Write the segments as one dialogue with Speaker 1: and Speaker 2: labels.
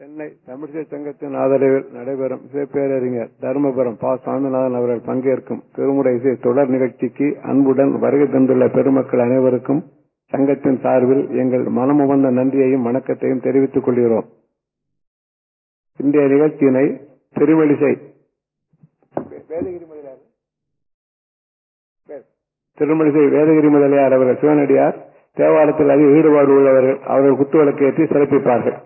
Speaker 1: சென்னை தமிழிசை சங்கத்தின் ஆதரவில் நடைபெறும் இசைப்பேரறிஞர் தருமபுரம் பா. சுவாமிநாதன் அவர்கள் பங்கேற்கும் திருமுறை இசை தொடர் நிகழ்ச்சிக்கு அன்புடன் வருகை தந்துள்ள பெருமக்கள் அனைவருக்கும் சங்கத்தின் சார்பில் எங்கள் மனமுவந்த நன்றியையும் வணக்கத்தையும் தெரிவித்துக் கொள்கிறோம். இன்றைய நிகழ்ச்சியினை திருவழிசை திருமணிசை வேதகிரி முதலியார் அவர்கள் சிவனடியார் தேவாலயத்தில் அதிக ஈடுபாடு உள்ளவர்கள் அவர்கள் குத்துவிளக்கு ஏற்றி சிறப்பிப்பார்கள்.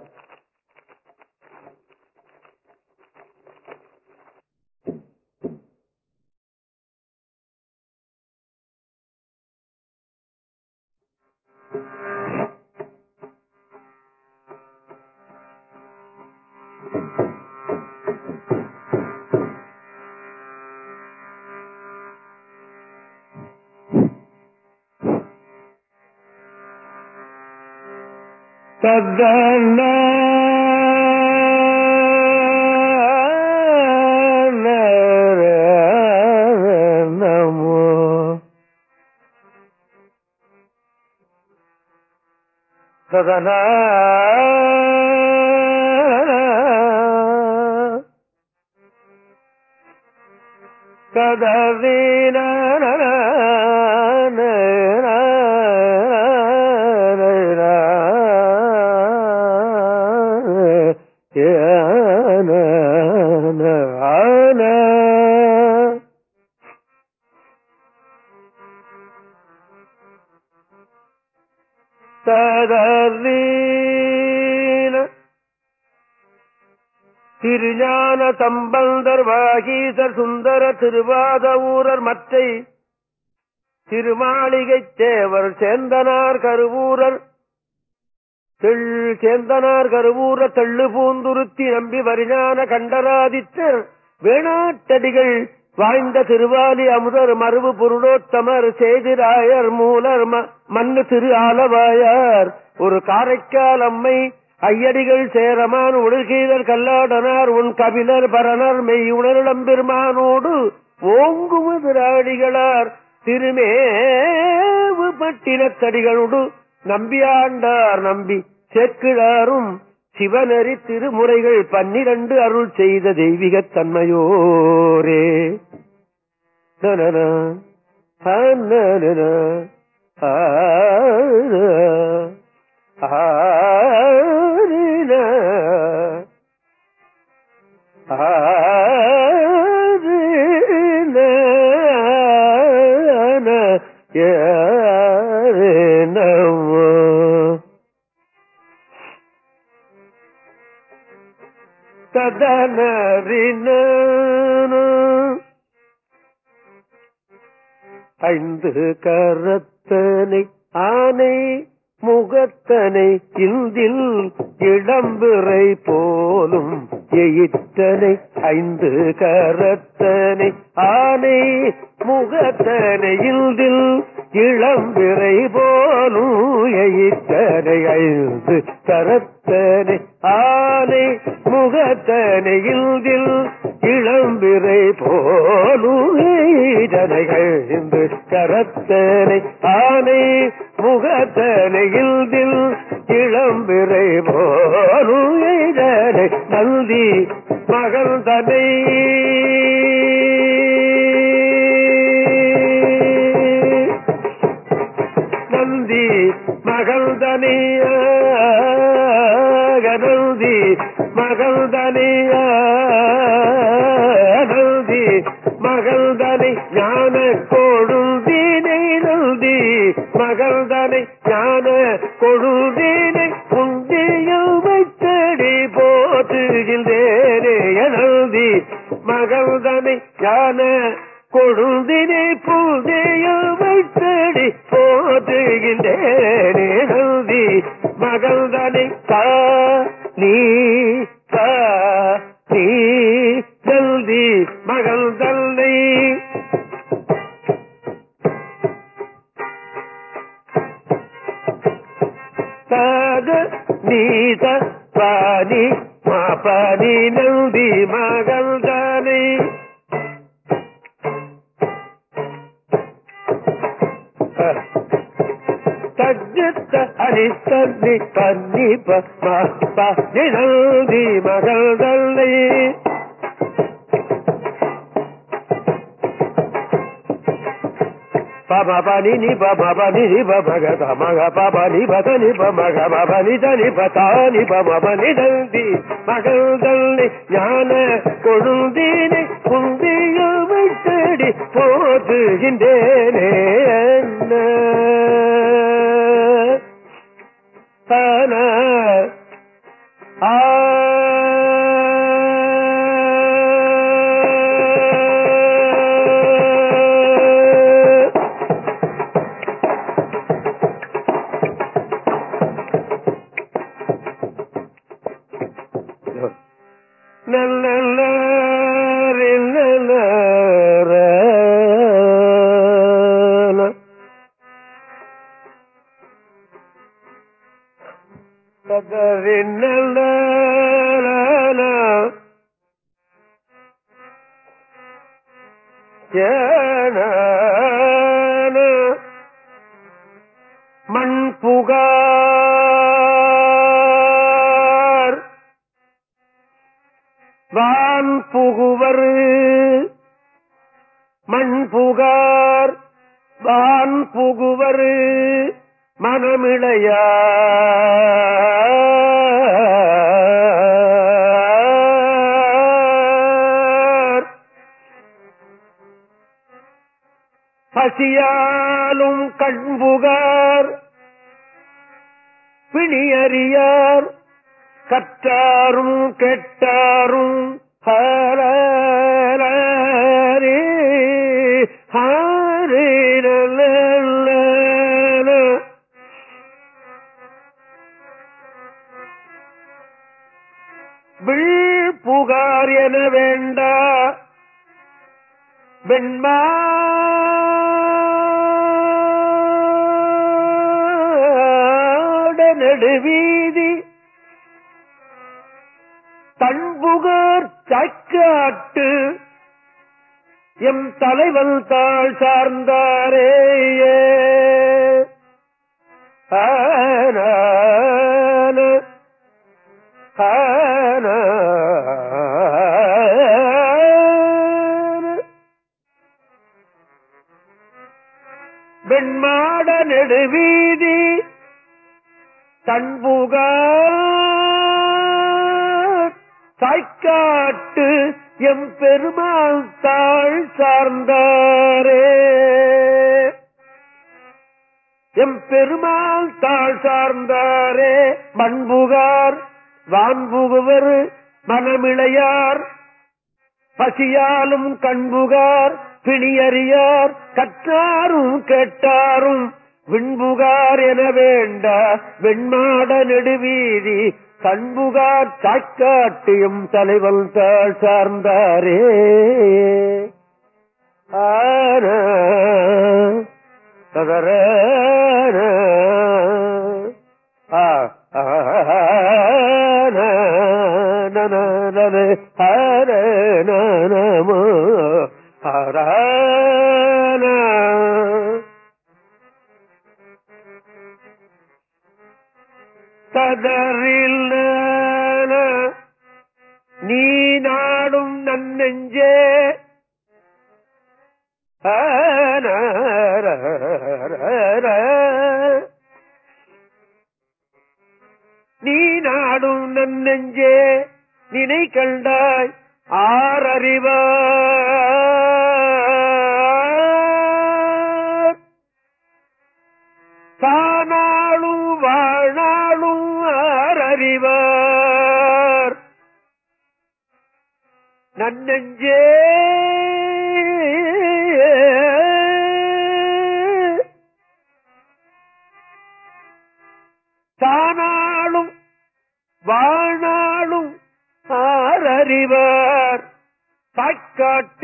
Speaker 2: Sadana திருவாத ஊரர் மற்றை திருமாளிகை தேவர் சேந்தனார் கருவூரர். தெள் சேந்தனார் கருவூர தெள்ளு பூந்துருத்தி நம்பி வரிஞான கண்டராதித்தர். வேணாட்டடிகள் வாய்ந்த திருவாலி அமுதர் மருவு பொருளோத்தமர் சேதிராயர் மூலர் மண்ணு திரு ஆலவாயார். ஒரு காரைக்கால் அம்மை ஐயடிகள் சேரமான் உலகீதர் கல்லாடனார் உன் கபிலர் பரணர் மெய் உணரிடம்பெருமானோடு ஓங்குமதிராடிகளார் திருமேவு பட்டினத்தடிகளோடு நம்பியாண்டார் நம்பி சேக்கிழாரும் சிவனரி திருமுறைகள் பன்னிரண்டு அருள் செய்த தெய்வீக தன்மையோரே. ஆ ததனரின ஐந்து கரத்தனை ஆனை முகத்தனை இந்தில் இடம்பிறை போலும் எயிற்றனை ஐந்து கரத்தனை ஆனை முகத்தனை இந்தில் இளம்பிறை போலும் எயிற்றனை ஐந்து கரத்தனை முகத்தனையில் இளம்பிரை போலுகைகள் இன்று கரத்தனை ஆனை முகத்தனையில் இளம்பிரை போலுகைகளை நந்தி மகள் தனை பம பனி நி பம பனி நி பமக தமக பபனி பதனி பமக பபனி தனி பதானி பம பனி தந்தி மகள் தள்ளி ஞான கொழுந்தீனை குந்தியில் விட்டடி போதுகின்றேனே கண்புகார் பிணியறியார் கற்றாரும் கேட்டாரும் விண்புகார் என வேண்ட வெண்மாட நெடுவீதி கண்புகார் தாய்க்காட்டியும் தலைவல் தாழ் சார்ந்தாரே. ஆன நெஞ்சே நினை கண்டாய் ஆறறிவார். தானாளும் வாழாளும் ஆறறிவார். நன்னெஞ்சே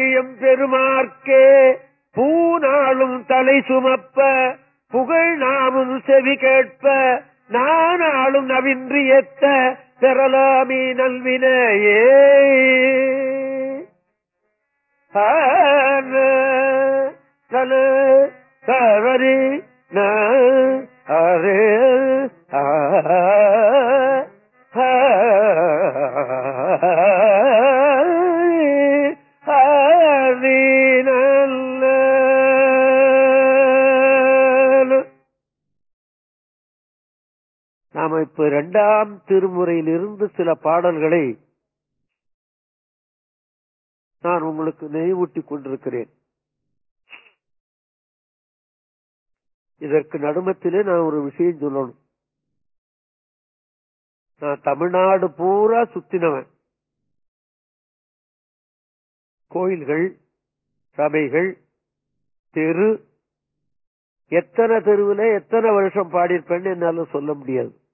Speaker 2: சாய்க்காட்டியம் பெருமார்க்கே. பூநாளும் தலை சுமப்ப புகழ் நாமும் செவி கேட்ப நானாளும் நவின்றி எத்த பெறலாமி நல்வினையே. ஆன, தன, தவறி, ந, இரண்டாம் திருமுறையிலிருந்து சில பாடல்களை நான் உங்களுக்கு நினைவூட்டிக் கொண்டிருக்கிறேன். இதற்கு நடுமத்திலே நான் ஒரு விஷயம் சொல்லணும். நான் தமிழ்நாடு பூரா சுத்தினவன். கோயில்கள் சபைகள் தெரு. எத்தனை தெருவில் எத்தனை வருஷம் பாடியிருப்பேன்னு என்னால சொல்ல முடியாது.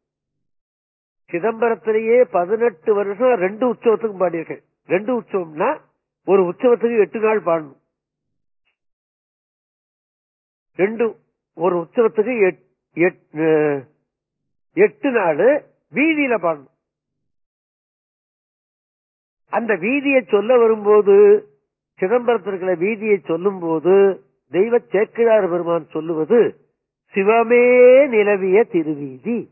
Speaker 2: சிதம்பரத்திலேயே பதினெட்டு வருஷம் ரெண்டு உற்சவத்துக்கும் பாடியிருக்கேன். ரெண்டு உற்சவம்னா ஒரு உற்சவத்துக்கு எட்டு நாள் பாடணும். ரெண்டு ஒரு உற்சவத்துக்கு எட்- எட்- எட்டு நாள் வீதியில பாடணும். அந்த வீதியை சொல்ல வரும்போது சிதம்பரத்திற்குள்ள வீதியை சொல்லும் போது தெய்வ சேக்கிழார் பெருமான் சொல்லுவது சிவமே நிலவிய திருவீதி.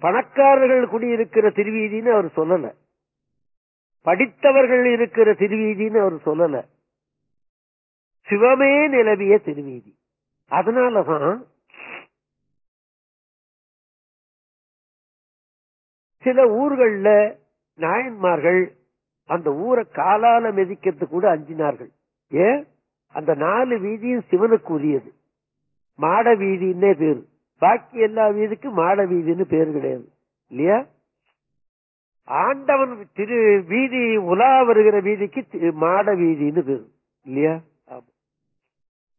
Speaker 2: பணக்காரர்கள் குடியிருக்கிற திருவீதின்னு அவர் சொல்லல. படித்தவர்கள் இருக்கிற திருவீதின்னு அவர் சொல்லல. சிவமே நிலவிய திருவீதி. அதனாலதான் சில ஊர்கள்ல நாயன்மார்கள் அந்த ஊரை காலால மிதிக்கிறது கூட அஞ்சினார்கள். ஏன்? அந்த நாலு வீதியும் சிவனுக்கு உரியது. மாட வீதின்னே பேரு. பாக்கி எல்லா வீதிக்கும் மாட வீதின்னு பேர் கிடையாது. இல்லையா? ஆண்டவன் திரு வீதி உலா வருகிற வீதிக்கு மாட வீதின்னு பேர். இல்லையா?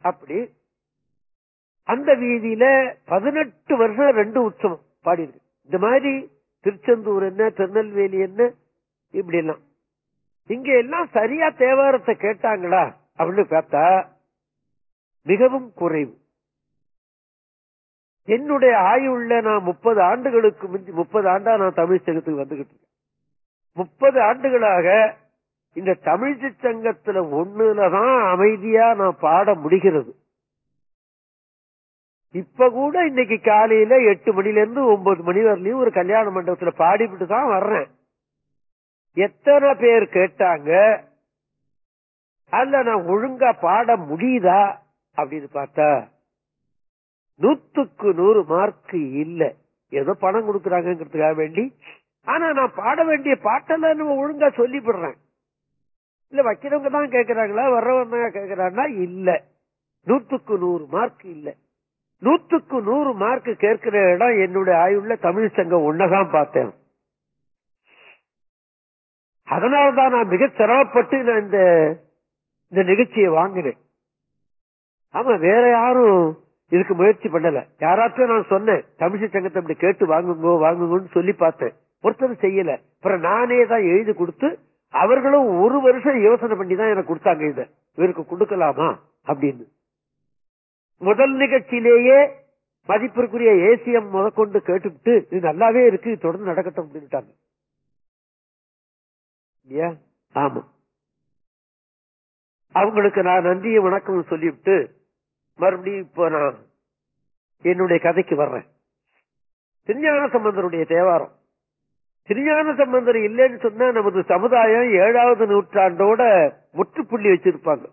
Speaker 2: அப்படி அந்த வீதியில பதினெட்டு வருஷம் ரெண்டு உற்சவம் பாடியிருக்கு. இந்த மாதிரி திருச்செந்தூர் என்ன திருநெல்வேலி என்ன இப்படி எல்லாம் இங்க எல்லாம் சரியா தேவாரத்தை கேட்டாங்களா? அப்படின்னு பார்த்தா மிகவும் குறைவு. என்னுடைய ஆயுள்ள நான் முப்பது ஆண்டுகளுக்கு முந்தி முப்பது ஆண்டா நான் தமிழ் சங்கத்துக்கு வந்துகிட்டு இருக்கேன். முப்பது ஆண்டுகளாக இந்த தமிழ் சங்கத்துல ஒண்ணுலதான் அமைதியா நான் பாட முடிகிறது. இப்ப கூட இன்னைக்கு காலையில எட்டு மணில இருந்து ஒன்பது மணி வரலையும் ஒரு கல்யாண மண்டபத்துல பாடிவிட்டு தான் வர்றேன். எத்தனை பேர் கேட்டாங்க அல்ல நான் ஒழுங்கா பாட முடியுதா? அப்படின்னு பார்த்தா நூத்துக்கு நூறு மார்க் இல்ல. ஏதோ பணம் கொடுக்கறாங்கிறதுக்காக வேண்டி. ஆனா நான் பாட வேண்டிய பாட்டெல்லாம் நம்ம ஒழுங்கா சொல்லிவிடுறேன். இல்ல வைக்கிறவங்க தான் கேக்குறாங்களா? வர்றவங்க கேக்குறாங்கன்னா இல்ல. நூத்துக்கு நூறு மார்க் இல்ல. நூத்துக்கு நூறு மார்க் கேட்கிற இடம் என்னுடைய ஆயுள்ள தமிழ் சங்கம் ஒன்னதான் பார்த்தேன். அதனாலதான் நான் மிக சிரமப்பட்டு நான் இந்த இந்த நிகழ்ச்சியை வாங்கினேன். ஆமா வேற யாரும் இதுக்கு முயற்சி பண்ணல. யாராச்சும் நான் சொன்னேன் தமிழிசை சங்கத்தை அப்படி கேட்டு வாங்குங்கோ வாங்குங்கன்னு சொல்லி பார்த்தேன். ஒருத்தர் செய்யல. அப்புறம் நானே தான் எழுதி கொடுத்து அவர்களும் ஒரு வருஷம் யோசனை பண்ணி தான் எனக்கு கொடுத்தாங்க இத. இவருக்கு கொடுக்கலாமா? அப்படின்னு. முதல் நிகழ்ச்சியிலேயே மதிப்பிற்குரிய ஏசிஎம் முதற்கொண்டு கேட்டுவிட்டு இது நல்லாவே இருக்கு தொடர்ந்து நடக்கட்டும் அப்படின்ட்டாங்க ஆமா. அவங்களுக்கு நான் நன்றியை வணக்கம் சொல்லிவிட்டு மறுபடியும் இப்போ நான் என்னுடைய கதைக்கு வர்றேன். திருஞான சம்பந்தருடைய தேவாரம். திருஞான சம்பந்தர் இல்லைன்னு சொன்னா நமது சமுதாயம் ஏழாவது நூற்றாண்டோட முற்றுப்புள்ளி வச்சிருப்பாங்க.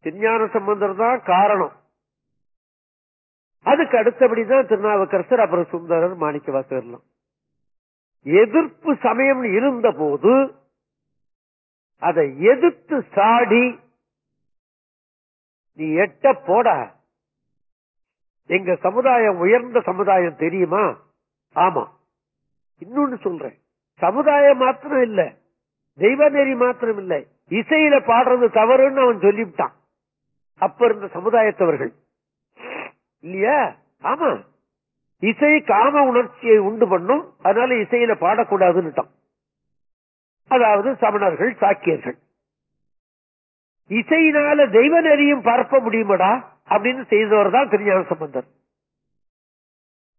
Speaker 2: திருஞான சம்பந்தர் தான் காரணம். அதுக்கு அடுத்தபடிதான் திருநாவுக்கரசர் அப்புறம் சுந்தரர் மாணிக்க வாசகர்லாம் எதிர்ப்பு சமயம் இருந்த போது அதை எதிர்த்து சாடி நீ எட்ட போட. எங்க சமுதாயம் உயர்ந்த சமுதாயம் தெரியுமா? ஆமா. இன்னொன்னு சொல்றேன். சமுதாயம் மாத்திரம் இல்ல. தெய்வ நெறி மாத்திரம் இல்ல. இசையில பாடுறது தவறுன்னு அவன் சொல்லிவிட்டான். அப்ப இருந்த சமுதாயத்தவர்கள். இல்லையா? ஆமா. இசை காம உணர்ச்சியை உண்டு பண்ணும். அதனால இசையில பாடக்கூடாதுன்னுட்டான். அதாவது சமணர்கள் சாக்கியர்கள். இசையினால தெய்வ நெறியும் பரப்ப முடியுமடா? அப்படின்னு செய்தவர் தான் திருஞான சம்பந்தர்.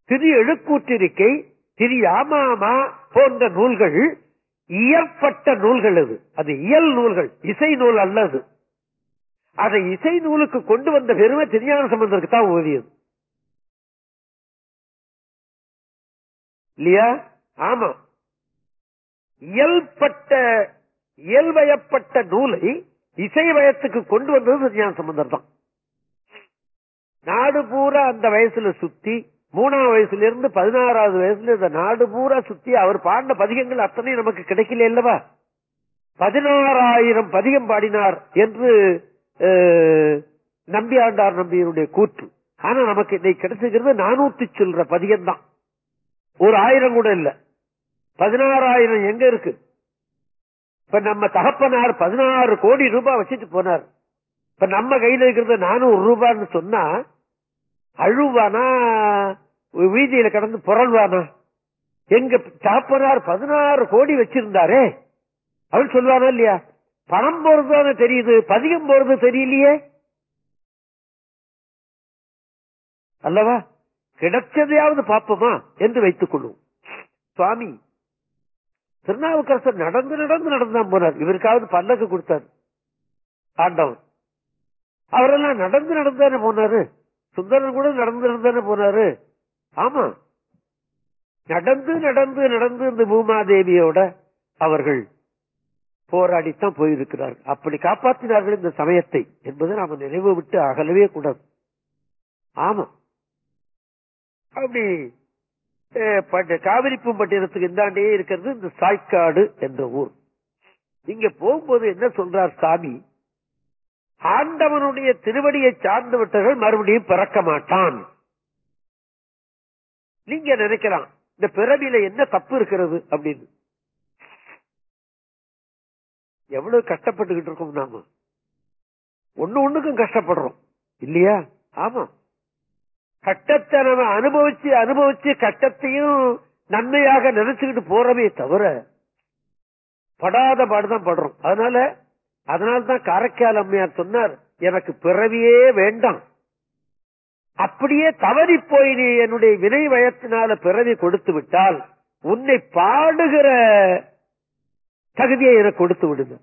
Speaker 2: திரு எழுக்கூற்றிருக்கை திரு யாமாமா போன்ற நூல்கள் இயற்பட்ட நூல்கள் அது. அது இயல் நூல்கள் இசை நூல் அல்லது அதை. இசை நூலுக்கு கொண்டு வந்த பெருமை திருஞான சம்பந்தருக்கு தான் ஓதியது இல்லையா? ஆமா. இயல்பட்ட இயல்பயப்பட்ட நூலை இசை வயத்துக்கு கொண்டு வந்தது திருஞான சம்பந்தர் தான். நாடு பூரா அந்த வயசுல சுத்தி மூணாம் வயசுல இருந்து பதினாறாவது வயசுல இந்த நாடு பூரா சுத்தி அவர் பாடின பதிகங்கள் அத்தனையும் நமக்கு கிடைக்கல அல்லவா? பதினாறாயிரம் பதிகம் பாடினார் என்று நம்பி ஆண்டார் நம்பியருடைய கூற்று. ஆனா நமக்கு இன்னைக்கு கிடைச்சிருக்கிறது நானூத்தி சொல்ற பதிகம் தான் ஒரு ஆயிரம் கூட இல்ல. பதினாறாயிரம் எங்க இருக்கு? இப்ப நம்ம தகப்பனார் பதினாறு கோடி ரூபாய் வச்சுட்டு போனார். இப்ப நம்ம கையில இருக்கிறது நானூறு ரூபான்னு சொன்னா அழுவானா? வீதியில கடந்து புரள்வானா? எங்க தகப்பனார் பதினாறு கோடி வச்சிருந்தாரே. அவர் சொல்லுவானா இல்லையா? பணம் போறது தெரியுது பதிகம் போறது தெரியலையே. அல்லவா? கிடைச்சதையாவது பார்ப்போமா என்று வைத்துக் கொள்ளும் சுவாமி திருநாவுக்கரசர் நடந்து நடந்து நடந்துதான் போனார். இவருக்காவது பல்லக்கு கொடுத்தார். ஆண்டவன் அவரெல்லாம் நடந்து நடந்தானே போனாரு. சுந்தரன் கூட நடந்து நடந்தானே போனாரு. ஆமா. நடந்து நடந்து நடந்து இந்த பூமாதேவியோட அவர்கள் போராடித்தான் போயிருக்கிறார்கள். அப்படி காப்பாற்றினார்கள் இந்த சமயத்தை என்பதை நாம நினைவு விட்டு அகலவே கூடாது. ஆமா. அப்படி அஹ், பட்டு- இந்தாண்டே இருக்கிறது இந்த சாய்க்காடு என்ற ஊர். இங்க போகும்போது என்ன சொல்றார் சாமி? ஆண்டவனுடைய திருவடியை சார்ந்து விட்டவர்கள் மறுபடியும் பிறக்க மாட்டான். நீங்க நினைக்கலாம் இந்த பிறவியில என்ன தப்பு இருக்கிறது அப்படின்னு. எவ்வளவு கஷ்டப்பட்டுக்கிட்டு இருக்கோம் நாம. ஒண்ணு ஒண்ணுக்கும் கஷ்டப்படுறோம். இல்லையா? ஆமா. கட்டத்தை நம்ம அனுபவிச்சு அனுபவிச்சு கட்டத்தையும் நன்மையாக நினைச்சுக்கிட்டு போறமே தவிர படாத பாடுதான் படுறோம். அதனால அதனால்தான் காரைக்கால் அம்மையார் சொன்னார் எனக்கு பிறவியே வேண்டாம். அப்படியே தவறி போய் நீ என்னுடைய வினை வயத்தினால பிறவி கொடுத்து விட்டால் உன்னை பாடுகிற தகுதியை எனக்கு கொடுத்து விடுங்க.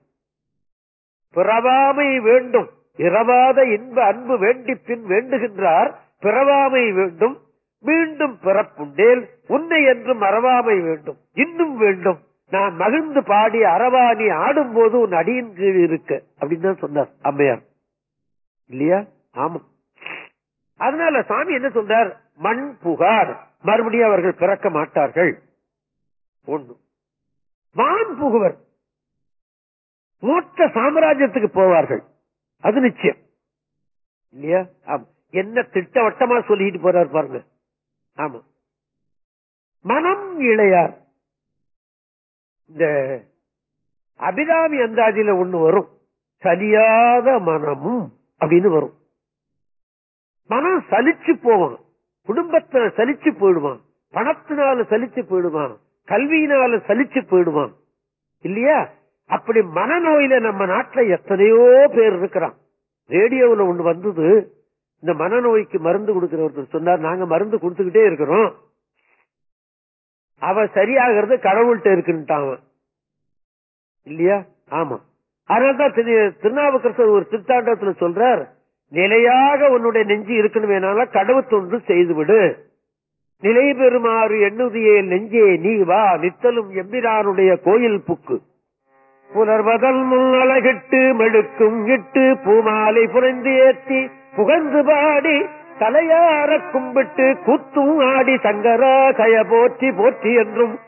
Speaker 2: பிறவாமை வேண்டும். இரவாத இன்ப அன்பு வேண்டி பின் வேண்டுகின்றார். பிறவாமை வேண்டும் மீண்டும் பிறப்புண்டேல் உன்னை என்றும் மறவாமை வேண்டும் இன்னும் வேண்டும். நான் மகிழ்ந்து பாடி அறவாணி ஆடும் போது உன் அடியின் கீழ் இருக்க அப்படின்னு தான் சொன்னார் அம்மையார். இல்லையா? ஆமா அதனால சாமி என்ன சொல்றார்? மண் புகார். மறுபடியும் அவர்கள் பிறக்க மாட்டார்கள். ஒண்ணு. வான் புகுவர். மூத்த சாம்ராஜ்யத்துக்கு போவார்கள். அது நிச்சயம். இல்லையா? ஆமா என்ன திட்டவட்டமா சொல்லிட்டு போறாரு பாருங்க. ஆமா. மனம் இளையார். இந்த அபிராமி அந்தாதியில ஒண்ணு வரும். சலியாத மனமும் அப்படின்னு வரும். மனம் சலிச்சு போவான். குடும்பத்துல சலிச்சு போயிடுவான். பணத்தினால சலிச்சு போயிடுவான். கல்வியினால சலிச்சு போயிடுவான். இல்லையா? அப்படி மனநோயில நம்ம நாட்டுல எத்தனையோ பேர் இருக்கிறான். ரேடியோவில் ஒண்ணு வந்தது. இந்த மனநோய்க்கு மருந்து கொடுக்கிற ஒருத்தர் சொன்னார் நாங்க மருந்து கொடுத்துக்கிட்டே இருக்கிறோம். அவ சரியாகிறது கடவுள்கிட்ட இருக்குன்ட்டான் அவன். இல்லையா? ஆமா. அதனால்தான் திரு- திருநாவுக்கரசர் ஒரு திருத்தாண்டத்துல சொல்றார் நிலையாக உன்னுடைய நெஞ்சு இருக்கணுமேனால கடவுள் தொண்டு செய்துவிடு. நிலை பெறுமாறு எண்ணுதியே நெஞ்சே நீ வா நித்தலும் எம்பிரானுடைய கோயில் புக்கு. புலர்வதல் முன் அழகிட்டு மெழுக்கும் இட்டு பூமாலை புனைந்து ஏற்றி புகழ்ந்து பாடி தலையார கும்பிட்டு கூத்தும் ஆடி சங்கரா கய போற்றி போற்றி என்றும்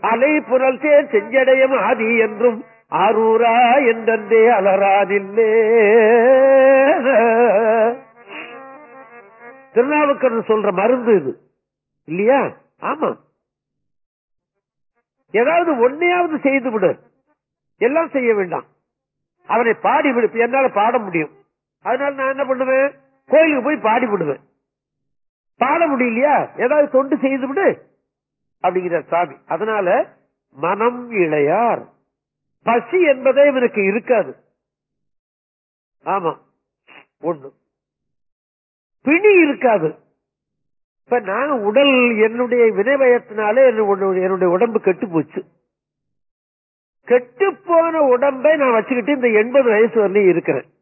Speaker 2: அலை புரல் சேர் செஞ்சடையும் ஆதி என்றும் ஆரூரா என்றே அலராதில்லே. திருநாவுக்கரன் சொல்ற மருந்து இது. இல்லையா? ஆமா. ஏதாவது ஒன்னையாவது செய்து விடு. எல்லாம் செய்ய வேண்டாம். அவனை பாடி விடு. என்னால பாட முடியும். அதனால நான் என்ன பண்ணுவேன்? கோயிலுக்கு போய் பாடி விடுவேன் பாட முடியலையா? ஏதாவது தொண்டு செய்து விடு. அப்படிங்கிற சாமி. அதனால மனம் இளையார். பசி என்பதே இவனுக்கு இருக்காது. ஆமா. ஒண்ணு. பிணி இருக்காது. இப்ப நான் உடல் என்னுடைய வினைவயத்தினாலே என்னுடைய என்னுடைய உடம்பு கெட்டு போச்சு. கெட்டு போன உடம்பை நான் வச்சுக்கிட்டு இந்த எண்பது வயசு வரலையும் இருக்கிறேன்.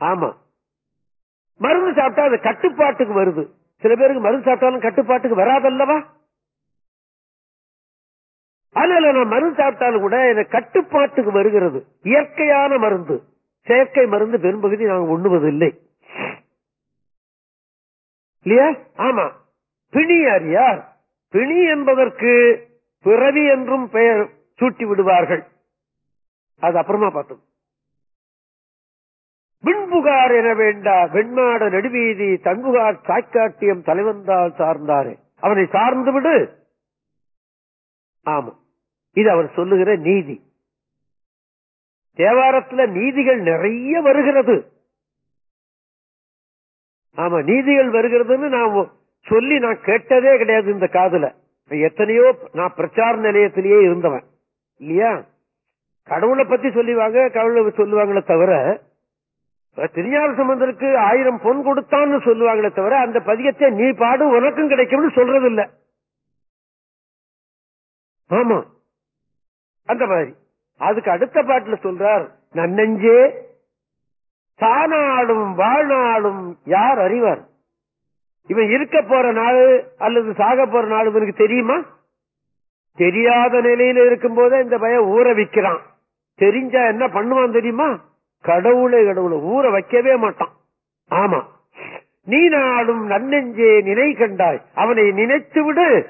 Speaker 2: ஆமா. மருந்து சாப்பிட்டா அது கட்டுப்பாட்டுக்கு வருது. சில பேருக்கு மருந்து சாப்பிட்டாலும் கட்டுப்பாட்டுக்கு வராதல்லவா? அதனால நான் மருந்து சாப்பிட்டாலும் கூட எனக்கு கட்டுப்பாட்டுக்கு வருகிறது. இயற்கையான மருந்து. செயற்கை மருந்து பெரும்பகுதி நாங்கள் உண்ணுவது இல்லை இல்லையா? ஆமா. பிணி அறியார் பிணி என்பதற்கு பிறவி என்றும் பெயர் சூட்டி விடுவார்கள். அது அப்புறமா பார்த்தோம். விண்புகார் என வேண்டா வெண்மாட நடுவீதி தன்புகார் சாய்க்காட்டியம் தலைவந்தால் சார்ந்தாரே. அவனை சார்ந்து விடு. ஆமா. இது அவர் சொல்லுகிற நீதி. தேவாரத்துல நீதிகள் நிறைய வருகிறது. ஆமா நீதிகள் வருகிறதுன்னு நான் சொல்லி நான் கேட்டதே கிடையாது இந்த காதுல. எத்தனையோ நான் பிரச்சார நிலையத்திலேயே இருந்தவன். இல்லையா? கடவுளை பத்தி சொல்லுவாங்க கடவுளை சொல்லுவாங்களே தவிர திருஞான சம்பந்தருக்கு ஆயிரம் பொன் கொடுத்தான்னு சொல்லுவாங்களே தவிர அந்த பதியத்தை நீ பாடு உனக்கும் கிடைக்கும்னு சொல்றது இல்ல ஆமா. அந்த மாதிரி. அதுக்கு அடுத்த பாட்டுல சொல்றார் நன்னஞ்சே தானாடும் வாழ்நாளும் யார் அறிவார்? இவன் இருக்க போற நாள் அல்லது சாக போற நாள் இவனுக்கு தெரியுமா? தெரியாத நிலையில இருக்கும் போதே இந்த பய ஊற வைக்கிறான். தெரிஞ்சா என்ன பண்ணுவான் தெரியுமா? கடவுளை கடவுளை ஊற வைக்கவே மாட்டான். ஆமா. நீ நாடும் நன்னெஞ்சே நினை கண்டாய். அவனை நினைத்து விடு.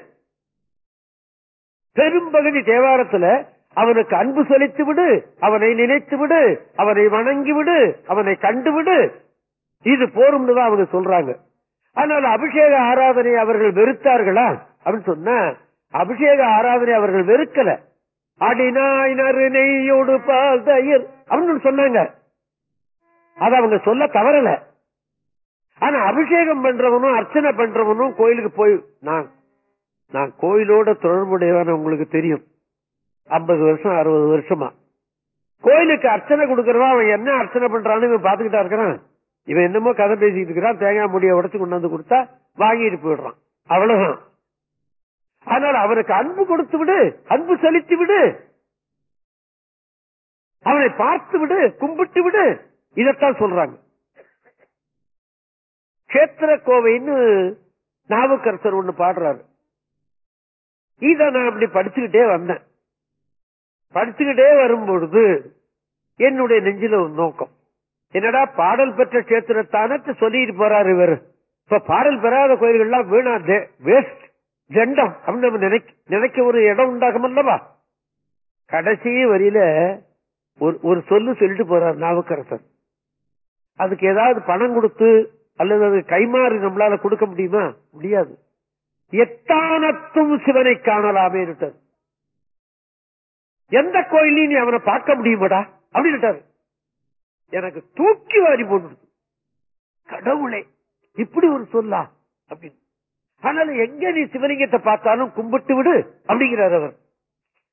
Speaker 2: பெரும்பகுதி தேவாரத்துல அவனுக்கு அன்பு செலுத்தி விடு. அவனை நினைத்து விடு. அவனை வணங்கி விடு. அவனை கண்டு விடு. இது போரும் தான் அவங்க சொல்றாங்க. ஆனால் அபிஷேக ஆராதனை அவர்கள் வெறுத்தார்களா? அப்படின்னு சொன்ன அபிஷேக ஆராதனை அவர்கள் வெறுக்கல. அடிநாய் நறு நெய்யோடு பால் தயிர். அப்படின்னு சொன்னாங்க. அது அவங்க சொல்ல தவறல. ஆனா அபிஷேகம் பண்றவனும் அர்ச்சனை பண்றவனும் கோயிலுக்கு போய் நான் நான் கோயிலோட தொடர்புடையவன் உங்களுக்கு தெரியும். ஐம்பது வருஷம் அறுபது வருஷமா. கோயிலுக்கு அர்ச்சனை கொடுக்கறவா அவன் என்ன அர்ச்சனை பண்றான்னு இவன் பாத்துக்கிட்டா இருக்கிறான். இவன் என்னமோ கதை பேசிட்டு இருக்கிறான் தேங்காய் முடிய உடச்சு கொண்டு வந்து கொடுத்தா வாங்கிட்டு போயிடுறான். அவ்வளவுதான். அதனால அவனுக்கு அன்பு கொடுத்து விடு அன்பு செலுத்தி விடு. அவனை பார்த்து விடு கும்பிட்டு விடு. இதைத்தான் சொல்றாங்க. கேத்திர கோவைன்னு நாவுக்கரசர் ஒண்ணு பாடுறாரு. இத நான் அப்படி படிச்சுக்கிட்டே வந்தேன். படிச்சுக்கிட்டே வரும்பொழுது என்னுடைய நெஞ்சில ஒரு நோக்கம். என்னடா பாடல் பெற்ற கேத்திரத்தானத்து சொல்லிட்டு போறாரு இவர். இப்ப பாடல் பெறாத கோயில்கள்லாம் வீணா வேஸ்ட் ஜெண்டம் அப்படின்னு நம்ம நினைக்க நினைக்க ஒரு இடம் உண்டாகும் அல்லவா? கடைசி வரியில ஒரு ஒரு சொல்லு சொல்லிட்டு போறார் நாவுக்கரசர். அதுக்கு ஏதாவது பணம் கொடுத்து அல்லது அது கைமாறி நம்மளால கொடுக்க முடியுமா? முடியாது. எத்தானத்தும் சிவனை காணலாமே எந்த கோயிலையும் நீ அவனை பார்க்க முடியுமாடா? அப்படின்னு எனக்கு தூக்கி வாரி போட்டு கடவுளே இப்படி ஒரு சொல்லா அப்படின்னு. அதனால எங்க நீ சிவலிங்கத்தை பார்த்தாலும் கும்பிட்டு விடு அப்படிங்கிறார் அவர்.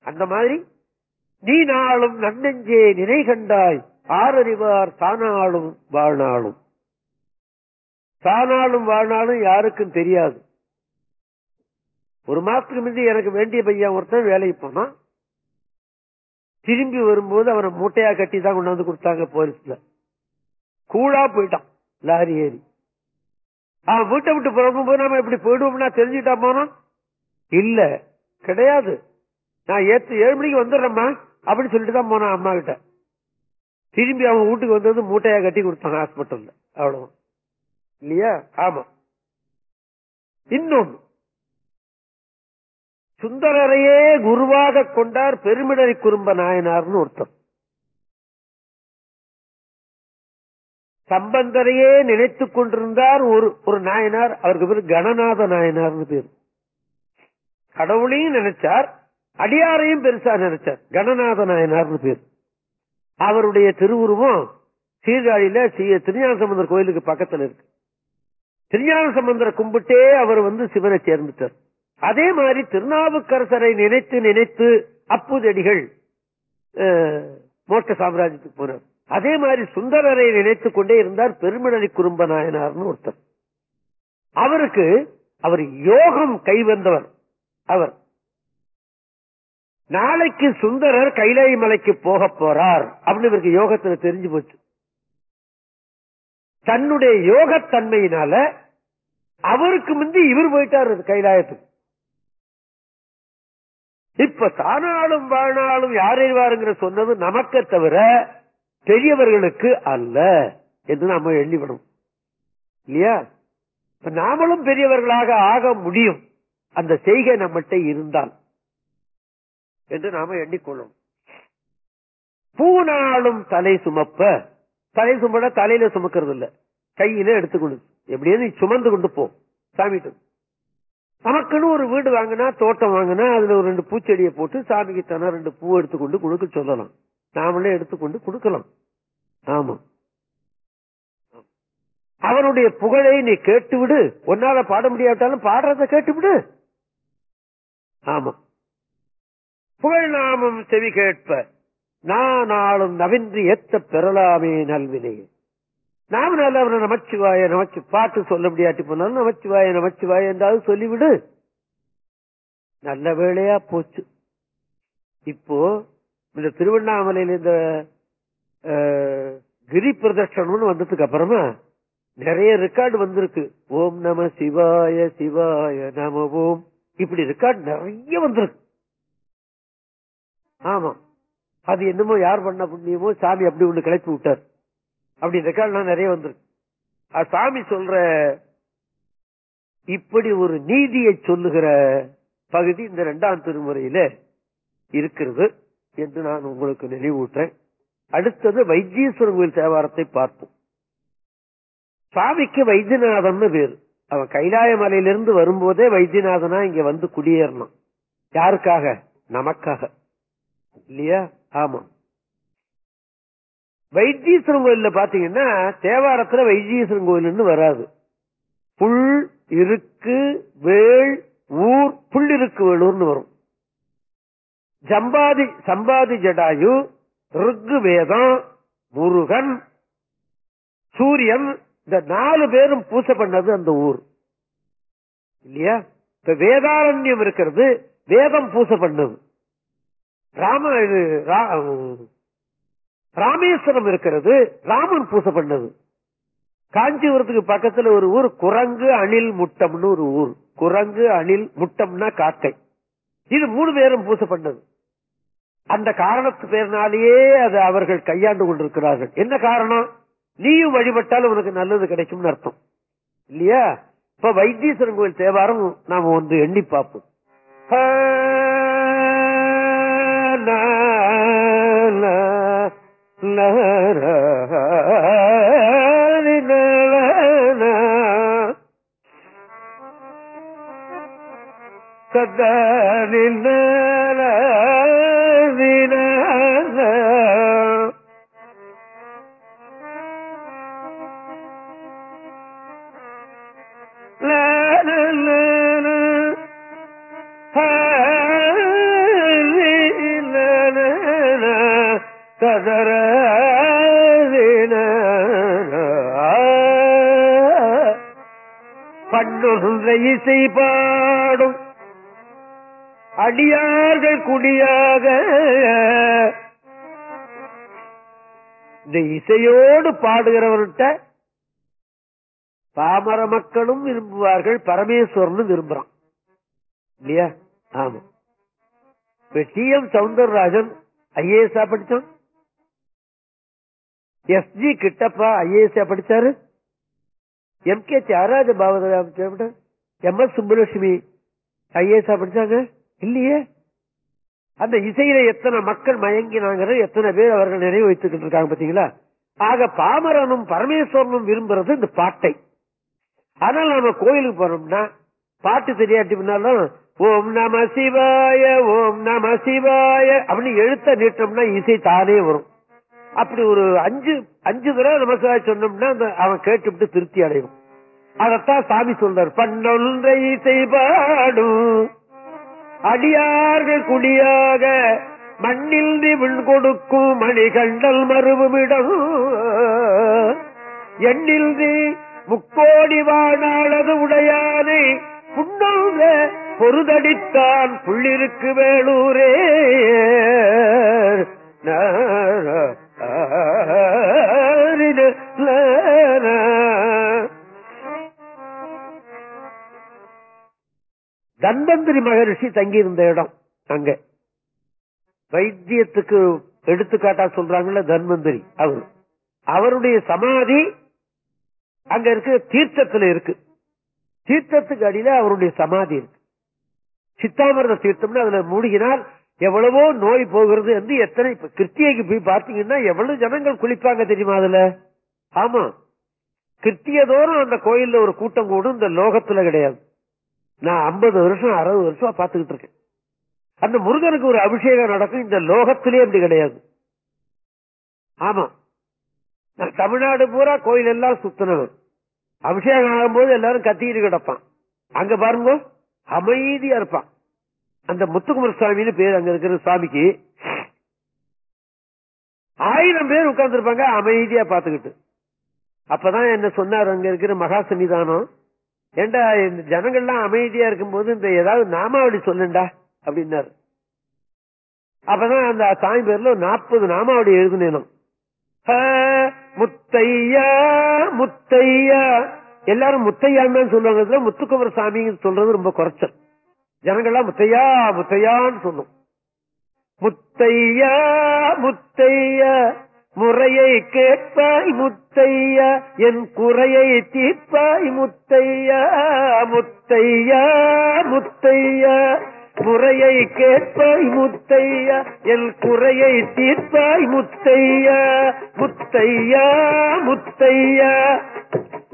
Speaker 2: அந்த மாதிரி நீ நாளும் நன்னெஞ்சே நினை கண்டாய் ஆறறிவார் தானாளும் வாழ்நாளும். தானாளும் வாழ்நாளும் யாருக்கும் தெரியாது. ஒரு மாசத்துக்கு முந்தி எனக்கு வேண்டிய பையன் ஒருத்தன் வேலைக்கு போனான். திரும்பி வரும்போது அவனை மூட்டையா கட்டி தான் கொண்டாந்து கொடுத்தாங்க போலீஸ்ல. கூழா போயிட்டான் லாரி ஏறி. அவன் வீட்டை விட்டு புறப்படும் நம்ம இப்படி போயிடுவோம்னா தெரிஞ்சுட்டா போனோம் இல்ல கிடையாது. நான் ஏத்து ஏழு மணிக்கு வந்துடுறேம்மா அப்படின்னு சொல்லிட்டு தான் போனான் அம்மா கிட்ட திரும்பி அவன் வீட்டுக்கு வந்தது மூட்டையா கட்டி கொடுத்தான் ஹாஸ்பிட்டல்ல அவ்வளவு இல்லையா? ஆமா. இன்னொன்னு. சுந்தரரையே குருவாக கொண்டார் பெருமிடரை குறும்ப நாயனார்னு ஒருத்தர். சம்பந்தரையே நினைத்துக் கொண்டிருந்தார் ஒரு ஒரு நாயனார். அவருக்கு பேர் கணநாத நாயனார்னு பேர். கடவுளையும் நினைச்சார் அடியாரையும் பெருசா நினைச்சார். கணநாத நாயனார்னு பேர். அவருடைய திருவுருவம் சீர்காழியில திருஞான சம்பந்தர் கோயிலுக்கு பக்கத்துல இருக்கு. திருஞான சம்பந்தரை கும்பிட்டே அவர் வந்து சிவனை சேர்ந்துட்டார். அதே மாதிரி திருநாவுக்கரசரை நினைத்து நினைத்து அப்புதடிகள் மோட்ட சாம்ராஜ்யத்துக்கு போனார். அதே மாதிரி சுந்தரரை நினைத்துக் கொண்டே இருந்தார் பெருமிழலி குறும்ப நாயனார்னு ஒருத்தர். அவருக்கு அவர் யோகம் கைவந்தவர். அவர் நாளைக்கு சுந்தரர் கைலை மலைக்கு போக போறார் அப்படின்னு இவருக்கு யோகத்துல தெரிஞ்சு போச்சு. தன்னுடைய யோகத்தன்மையினால அவருக்கு முந்தி இவர் போயிட்டார் கைலாயத்துக்கு. இப்ப தானாலும் வாழ்நாளும் யாரைவாருங்கிற சொன்னது நமக்கு தவிர பெரியவர்களுக்கு அல்ல என்று நாம எண்ணிவிடும் இல்லையா? நாமளும் பெரியவர்களாக ஆக முடியும். அந்த செய்கை நம்மகிட்ட இருந்தால். என்று நாம எண்ணிக்கொள்ளும். பூனாலும் தலை சுமப்ப தலை சுமட தலையில சுமக்கிறது இல்ல கையில எடுத்துக்கொண்டு எப்படியாவது நீ சுமந்து கொண்டு போ சாமிட்டு நமக்குன்னு ஒரு வீடு வாங்கினா தோட்டம் வாங்கினா அதுல ஒரு ரெண்டு பூச்செடியை போட்டு சாமிக்கு தானே ரெண்டு பூ எடுத்துக்கொண்டு கொடுக்க சொல்லலாம். நாமளே எடுத்துக்கொண்டு கொடுக்கலாம். ஆமா. அவனுடைய புகழை நீ கேட்டு விடு உன்னால பாட முடியாட்டாலும் பாடுறத கேட்டு விடு ஆமா. புகழ் நாமம் செவி கேட்ப. நாளும் நவின்று ஏத்த பெறலாமே நல்வினையே நாம நல்லவன நமச்சிவாய நமச்சு பாட்டு சொல்ல முடியாட்டி போனாலும் நமச்சிவாய நமச்சிவாய என்றாவது சொல்லிவிடு. நல்ல வேளையா போச்சு. இப்போ இந்த திருவண்ணாமலையில் இந்த கிரி பிரதர்ஷனம்னு வந்ததுக்கு அப்புறமா நிறைய ரெக்கார்டு வந்திருக்கு. ஓம் நம சிவாய சிவாய நம ஓம். இப்படி ரெக்கார்டு நிறைய வந்திருக்கு. ஆமா. அது என்னமோ யார் பண்ண புண்ணியமோ சாமி அப்படி ஒண்ணு கிளப்பி விட்டார். அப்படி ரெக்கார்ட்லாம் நிறைய வந்திருக்கு. சாமி சொல்ற இப்படி ஒரு நீதியை சொல்லுகிற பகுதி இந்த இரண்டாம் திருமுறையில இருக்கிறது என்று நான் உங்களுக்கு நினைவூட்டேன் அடுத்தது வைத்தீஸ்வரன் கோயில் தேவாரத்தை பார்ப்போம். சாமிக்கு வைத்தியநாதன் பேரு. அவன் கைலாய மலையிலிருந்து வரும்போதே வைத்தியநாதனா இங்க வந்து குடியேறணும். யாருக்காக? நமக்காக. இல்லையா? ஆமா. வைத்தீஸ்வரன் கோயில்ல பாத்தீங்கன்னா தேவாரத்துல வைத்தீஸ்வரன் கோயில்னு வராது. புல் இருக்கு வேள் ஊர் புல் இருக்கு வேலூர்னு வரும். ஜம்பாதி சம்பாதி ஜடாயு ருக்கு வேதம் முருகன் சூரியன் இந்த நாலு பேரும் பூசை பண்ணது அந்த ஊர். இல்லையா? இப்ப வேதாரண்யம் இருக்கிறது வேதம் பூசை பண்ணது. ராம இது ரா- ராமேஸ்வரம் இருக்கிறது ராமன் பூசை பண்ணது. காஞ்சிபுரத்துக்கு பக்கத்துல ஒரு ஊர் குரங்கு அணில் முட்டம்னு ஒரு ஊர். குரங்கு அணில் முட்டம்னா காக்கை. இது மூணு பேரும் பூசை பண்ணது. அந்த காரணத்து பேர்னாலேயே அது அவர்கள் கையாண்டு கொண்டிருக்கிறார்கள். என்ன காரணம்? நீயும் வழிபட்டால் உனக்கு நல்லது கிடைக்கும்னு அர்த்தம். இல்லையா? இப்ப வைத்தீஸ்வரன் கோயில் தேவாரம் நாம ஒன்று எண்ணி பார்ப்போம். சதா ரி, நா, நா, ரி, நா, நா. லா, லா, லா, லா. ஹா, ரி, லா, லா, லா. சதர, ரி, நா, நா. பண்ணுகின்ற இசை பாடும் அடியார்கள் குடியாக. இந்த இசையோடு பாடுகிறவர்கிட்ட பாமர மக்களும் விரும்புவார்கள் பரமேஸ்வரனும் விரும்புறான். இல்லையா? ஆமா. இப்ப டி எம் சவுந்தரராஜன் ஐஏஎஸ் படிச்சான்? எஸ் ஜி கிட்டப்பா ஐஏஎஸ் படிச்சாரு? எம் கே தியாகராஜ பாவதா எம் எஸ் சுப்புலட்சுமி ஐஏஎஸ் படிச்சாங்க? இல்லையே? அந்த இசையில எத்தனை மக்கள் மயங்கினாங்கிறது எத்தனை பேர் அவர்கள் நிறைவு வைத்துக்கிட்டு இருக்காங்க பாத்தீங்களா? ஆக பாமரனும் பரமேஸ்வரனும் விரும்புறது இந்த பாட்டை. அதனால நம்ம கோயிலுக்கு போறோம்னா பாட்டு தெரியாட்டி பின்னாலும் ஓம் நம சிவாய ஓம் நம சிவாய அப்படின்னு எழுத்த நீட்டம்னா இசை தானே வரும். அப்படி ஒரு அஞ்சு அஞ்சு தடவை நமசிவாய சொன்னோம்னா அந்த அவன் கேட்டுவிட்டு திருப்தி அடையும். அதத்தான் சாமி சொல்றார் பண்ணொன்றை இசை பாடும் அடியார்கள் குடியாக மண்ணில் விண் கொடுக்கும் மணிகண்டல் மறுவுமிடம் எண்ணில் முக்கோடி வாழாளது உடையானை புண்ணாக பொருதடித்தான் புள்ளிருக்கு வேலூரே. வேளூரே தன்வந்திரி மகரிஷி தங்கியிருந்த இடம் அங்க. வைத்தியத்துக்கு எடுத்துக்காட்டா சொல்றாங்கல்ல தன்வந்திரி அவர். அவருடைய சமாதி அங்க இருக்கு தீர்த்தத்துல இருக்கு. தீர்த்தத்துக்கு அடியில அவருடைய சமாதி இருக்கு. சித்தாமிரத தீர்த்தம்னு அதுல மூழ்கினால் எவ்வளவோ நோய் போகிறது என்று எத்தனை இப்ப கிருத்திகைக்கு போய் பார்த்தீங்கன்னா எவ்வளவு ஜனங்கள் குளிப்பாங்க தெரியுமா அதுல? ஆமா. கிருத்தியதோறும் அந்த கோயில்ல ஒரு கூட்டம் கூடும் இந்த லோகத்துல கிடையாது. நான் ஐம்பது வருஷம் அறுபது வருஷம் பார்த்துக்கிட்டு இருக்கேன். அந்த முருகனுக்கு ஒரு அபிஷேகம் நடக்கும் இந்த லோகத்திலே அப்படி கிடையாது. ஆமா. நான் தமிழ்நாடு பூரா கோயில் எல்லாம் சுத்தினவன். அபிஷேகம் ஆகும்போது எல்லாரும் கத்திக்கிட்டு கிடப்பான். அங்க பாருங்க அமைதியா இருப்பான். அந்த முத்துக்குமர் சுவாமின்னு பேர் அங்க இருக்கிற சுவாமிக்கு ஆயிரம் பேர் உட்கார்ந்து இருப்பாங்க அமைதியா பாத்துக்கிட்டு அப்பதான் என்ன சொன்னார் அங்க இருக்கிற மகா சன்னிதானம்? ஏண்டா இந்த ஜனங்கள்லாம் அமைதியா இருக்கும்போது இந்த ஏதாவது நாமாவளி சொல்லுண்டா? அப்படின்னாரு. அப்பதான் அந்த சாமி பேர்ல நாற்பது நாமாவளி எழுதுனேனும். முத்தையா முத்தையா. எல்லாரும் முத்தையான்னு தான் சொல்லுவாங்க. முத்துக்குமர சாமி சொல்றது ரொம்ப குறைச்சல். ஜனங்கள்லாம் முத்தையா முத்தையான்னு சொல்லும். முத்தையா முத்தையா. முறையை கேட்பாய் முத்தையா என் குறையை தீர்ப்பாய் முத்தையா முத்தையா முத்தையா. முறையை கேட்பாய் முத்தையா என் குறையை தீர்ப்பாய் முத்தையா முத்தையா முத்தையா.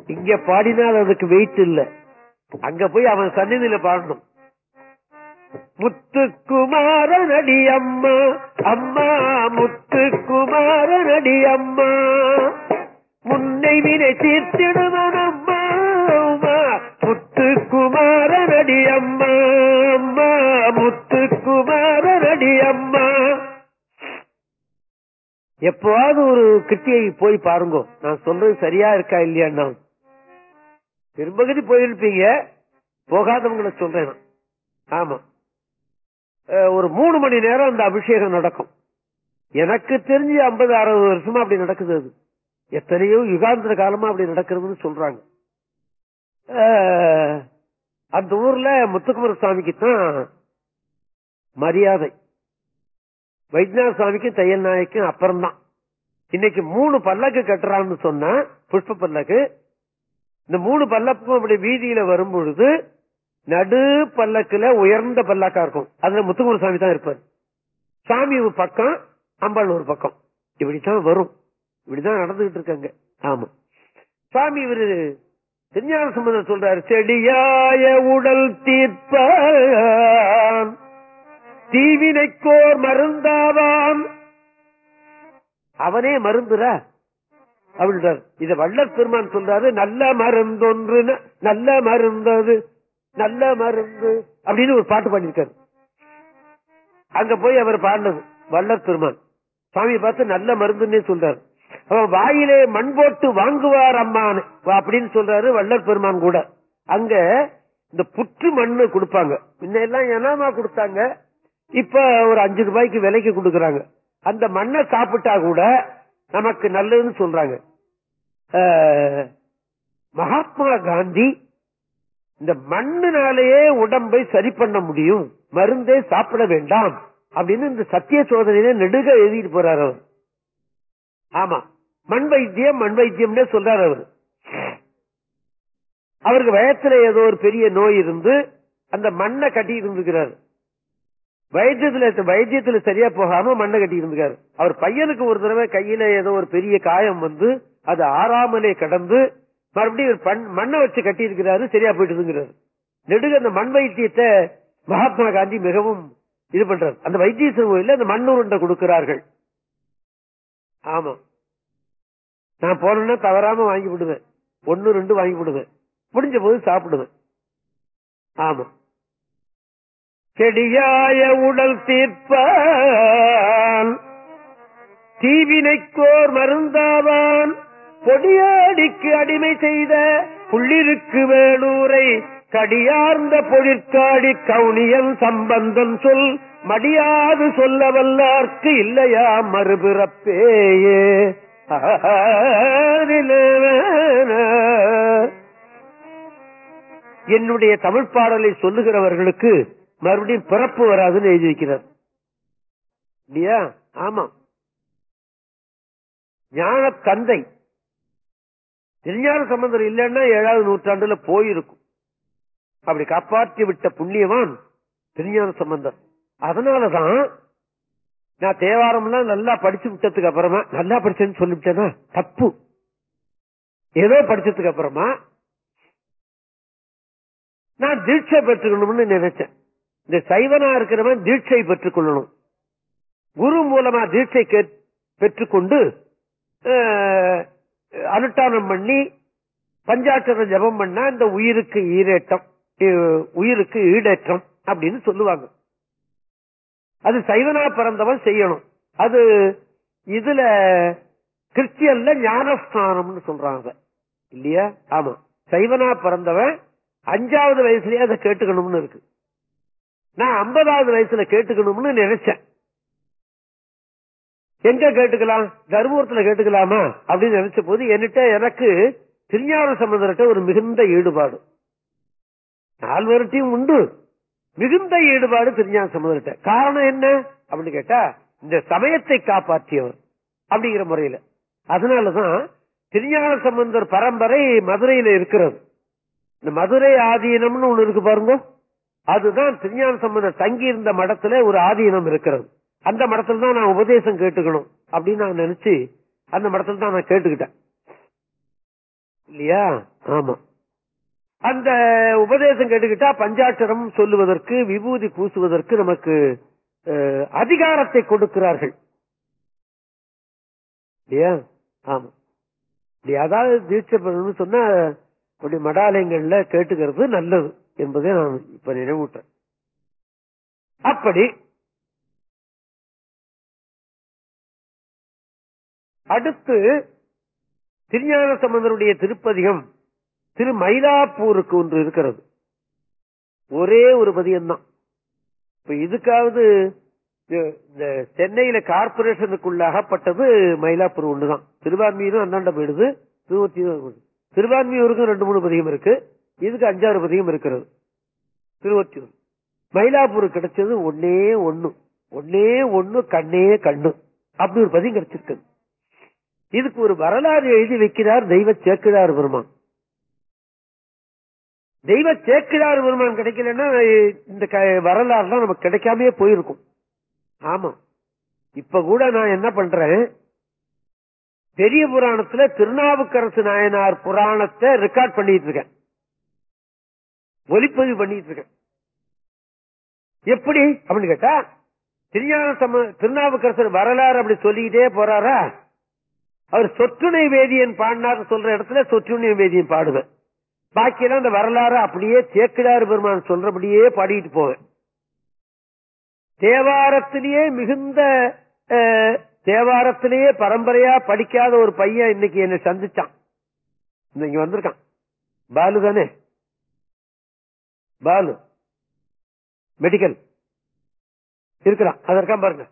Speaker 2: இங்க பாடினால் அதுக்கு வெயிட் இல்ல. அங்க போய் அவன் சன்னிதியில பாடணும். முத்துக்குமாரனடி அம்மா அம்மா முத்துக்குமாரனடி அம்மா முன்னை வினை தீர்த்திடுவன் அம்மா அம்மா முத்துக்குமாரனடி அம்மா அம்மா முத்துக்குமாரனடி அம்மா எப்பவாவது ஒரு கிருத்தியை போய் பாருங்க. நான் சொல்றது சரியா இருக்கா இல்லையாண்ணா பெரும்பகுதி போயிருப்பீங்க. போகாதவங்களை சொல்றேன் ஆமா. ஒரு மூணு மணி நேரம் அந்த அபிஷேகம் நடக்கும். எனக்கு தெரிஞ்சு ஐம்பது அறுபது வருஷமா அப்படி நடக்குது அது. எத்தனையோ யுகாந்திர காலமா அப்படி நடக்கிறதுன்னு சொல்றாங்க. அந்த ஊர்ல முத்துக்குமர சுவாமிக்கு தான் மரியாதை. வைத்தியநாத சுவாமிக்கும் தையல் நாயக்கும் அப்புறம்தான். இன்னைக்கு மூணு பல்லக்கு கட்டுறான்னு சொன்னா புஷ்ப பல்லக்கு இந்த மூணு பல்லக்கும் அப்படி வீதியில வரும்பொழுது நடு பல்லக்குல உயர்ந்த பல்லாக்கா இருக்கும். அதுல முத்துக்குமர சாமி தான் இருப்பார். சாமி ஒரு பக்கம் அம்பாள் ஒரு பக்கம். இப்படித்தான் வரும். இப்படிதான் நடந்துகிட்டு இருக்காங்க ஆமா. சாமி இவரு திருஞான சம்பந்தம் சொல்றாரு செடியாய உடல் தீர்ப்ப தீவினைக்கோர் மருந்தாவாம். அவனே மருந்துரா அப்படின்றார். இத வள்ளல் பெருமான் சொல்றாரு நல்ல மருந்தொன்று நல்ல மருந்தது. நல்ல மருந்து அப்படின்னு ஒரு பாட்டு பண்ணிருக்காரு அங்க போய் அவர் பாடினது வல்லர் பெருமான். சாமி பார்த்து நல்ல மருந்துன்னே சொல்றாரு. அவன் வாயிலே மண் போட்டு வாங்குவார் அம்மான் அப்படின்னு சொல்றாரு வல்லர் பெருமான் கூட. அங்க இந்த புற்று மண்ணு கொடுப்பாங்க. முன்ன எல்லாம் என்னமா கொடுத்தாங்க. இப்ப ஒரு அஞ்சு ரூபாய்க்கு விலைக்கு கொடுக்கறாங்க. அந்த மண்ணை சாப்பிட்டா கூட நமக்கு நல்லதுன்னு சொல்றாங்க. அஹ், மகாத்மா காந்தி இந்த மண்ணுனாலேயே உடம்பை சரி பண்ண முடியும். மருந்தே சாப்பிட வேண்டாம். அப்படின்னு இந்த சத்திய சோதனையில நெடுக எழுதிட்டு போறாரு அவர். ஆமா. மண் வைத்தியம் மண் வைத்தியம்னே சொல்றாரு அவர். அவருக்கு வயத்துல ஏதோ ஒரு பெரிய நோய் இருந்து அந்த மண்ணை கட்டி இருந்துக்கிறாரு வைத்தியத்துல வைத்தியத்துல சரியா போகாம மண்ணை கட்டி இருந்துக்காரு அவர் பையனுக்கு ஒரு தடவை கையில ஏதோ ஒரு பெரிய காயம் வந்து அது ஆறாமலே கடந்து மறுபடியும் பண்- மண்ணை வச்சு கட்டி இருக்கிறாரு சரியா போயிட்டு நெடுக அந்த மண் வைத்தியத்தை மகாத்மா காந்தி மிகவும் இது பண்றாரு. அந்த வைத்தீஸ்வரர் கோயில்ல அந்த மண் உருண்டை கொடுக்கிறார்கள். ஆமா. நான் போனேன்னா தவறாம வாங்கி விடுவேன். ஒன்னு ரெண்டு வாங்கி விடுவேன். முடிஞ்ச போது சாப்பிடுவேன். ஆமா. செடியாய உடல் தீர்ப்பான். தீவினைக்கோர் மருந்தாவான். கொடியாடிக்கு அடிமை செய்த புள்ளிருக்கு வேலூரை கடியார்ந்த பொழிற்காடி கவுனியன் சம்பந்தன் சொல் மடியாது சொல்ல வல்லார்க்கு இல்லையா மறுபிறப்பேயே? என்னுடைய தமிழ் பாடலை சொல்லுகிறவர்களுக்கு மறுபடியும் பிறப்பு வராதுன்னு எழுதி வைக்கிறார். இல்லையா? ஆமா ஞான தந்தை திருஞான சம்பந்தர் இல்லைன்னா ஏழாவது நூற்றாண்டுல போயிருக்கும். அப்படி காப்பாற்றி விட்ட புண்ணியவான் திருஞான சம்பந்தர். அதனாலதான் நான் தேவாரம்லாம் நல்லா படிச்சு விட்டதுக்கு அப்புறமா நல்லா படிச்சேன்னு சொல்லிவிட்டேனா? தப்பு. ஏதோ படிச்சதுக்கு அப்புறமா நான் தீட்சை பெற்றுக்கணும்னு நினைச்சேன். இந்த சைவனா இருக்கிறவன் தீட்சை பெற்றுக்கொள்ளணும். குரு மூலமா தீட்சை பெற்றுக்கொண்டு அனுஷ்டானம் பண்ணி பஞ்சாட்சர ஜபம் பண்ணா இந்த உயிருக்கு ஈரேற்றம் உயிருக்கு ஈடேற்றம் அப்படின்னு சொல்லுவாங்க. அது சைவனா பிறந்தவன் செய்யணும். அது இதுல கிறிஸ்டியன்ல ஞானஸ்தானம்னு சொல்றாங்க. இல்லையா? ஆமா. சைவனா பிறந்தவன் அஞ்சாவது வயசுலயே அதை கேட்டுக்கணும்னு இருக்கு. நான் ஐம்பதாவது வயசுல கேட்டுக்கணும்னு நினைச்சேன். எங்க கேட்டுக்கலாம்? தர்மபுரத்துல கேட்டுக்கலாமா? அப்படின்னு நினைச்ச போது என்கிட்ட எனக்கு திருஞான சம்பந்தர்கிட்ட ஒரு மிகுந்த ஈடுபாடு. நால்வர்கிட்டையும் உண்டு. மிகுந்த ஈடுபாடு திருஞான சம்பந்தர்கிட்ட. காரணம் என்ன? அப்படின்னு கேட்டா இந்த சமயத்தை காப்பாற்றியவர் அப்படிங்கிற முறையில. அதனாலதான் திருஞான சம்பந்தர் பரம்பரை மதுரையில இருக்கிறது. இந்த மதுரை ஆதீனம்னு ஒண்ணு இருக்கு பாருங்க. அதுதான் திருஞான சம்பந்தர் தங்கி இருந்த மடத்துல ஒரு ஆதீனம் இருக்கிறது. அந்த மடத்துல தான் நான் உபதேசம் கேட்டுக்கணும் அப்படின்னு நான் நினைச்சு அந்த மடத்துல தான் நான் கேட்டுக்கிட்டேன். இல்லையா? ஆமா. அந்த உபதேசம் கேட்டுக்கிட்டா பஞ்சாட்சரம் சொல்லுவதற்கு விபூதி பூசுவதற்கு நமக்கு அதிகாரத்தை கொடுக்கிறார்கள். இல்லையா? ஆமா. இல்லையா அதாவது தீட்சை சொன்னா அப்படி மடாலயங்கள்ல கேட்டுக்கிறது நல்லது என்பதை நான் இப்ப நினைவூட்டேன் அப்படி அடுத்து திருஞான சம்பந்தருடைய திருப்பதிகம் திரு மயிலாப்பூருக்கு ஒன்று இருக்கிறது. ஒரே ஒரு பதியம் தான் இப்ப இதுக்காவது இந்த சென்னையில கார்பரேஷனுக்குள்ள அகப்பட்டது மயிலாப்பூர் ஒண்ணுதான் திருவான்மியூரும் அந்தாண்ட போயிடுது திருவொத்தியூர் திருவான்மியூருக்கும் ரெண்டு மூணு பதிகம் இருக்கு இதுக்கு அஞ்சாறு பதிகம் இருக்கிறது திருவத்தியூர் மயிலாப்பூர் கிடைச்சது ஒன்னே ஒண்ணு ஒன்னே ஒண்ணு கண்ணே கண்ணு அப்படி ஒரு பதியம் கிடைச்சிருக்கு. இதுக்கு ஒரு வரலாறு எழுதி வைக்கிறார் தெய்வ சேக்கிழார் பெருமான் தெய்வ சேக்கிழார் பெருமான் கிடைக்கலன்னா இந்த க- வரலாறுலாம் நமக்கு கிடைக்காமயே போயிருக்கும். ஆமா. இப்ப கூட நான் என்ன பண்றேன்? பெரிய புராணத்துல திருநாவுக்கரசு நாயனார் புராணத்தை ரெக்கார்ட் பண்ணிட்டு இருக்கேன். ஒலிப்பதிவு பண்ணிட்டு இருக்கேன். எப்படி? அப்படின்னு கேட்டா திருஞான சம திருநாவுக்கரசர் வரலாறு அப்படி சொல்லிக்கிட்டே போறாரா? அவர் சொற்றுணை வேதியன் பாடினார் சொல்ற இடத்துல சொற்றுணை வேதியன் பாடுவேன். பாக்கியெல்லாம் அந்த வரலாறு அப்படியே சேக்கிடாறு பெருமான் சொல்றபடியே பாடிட்டு போவேன். தேவாரத்திலேயே மிகுந்த தேவாரத்திலேயே பரம்பரையா படிக்காத ஒரு பையன் இன்னைக்கு என்னை சந்திச்சான். இன்னைக்கு வந்திருக்கான். பாலு தானே? பாலு. மெடிக்கல். இருக்கிறான். அதற்கான் பாருங்க.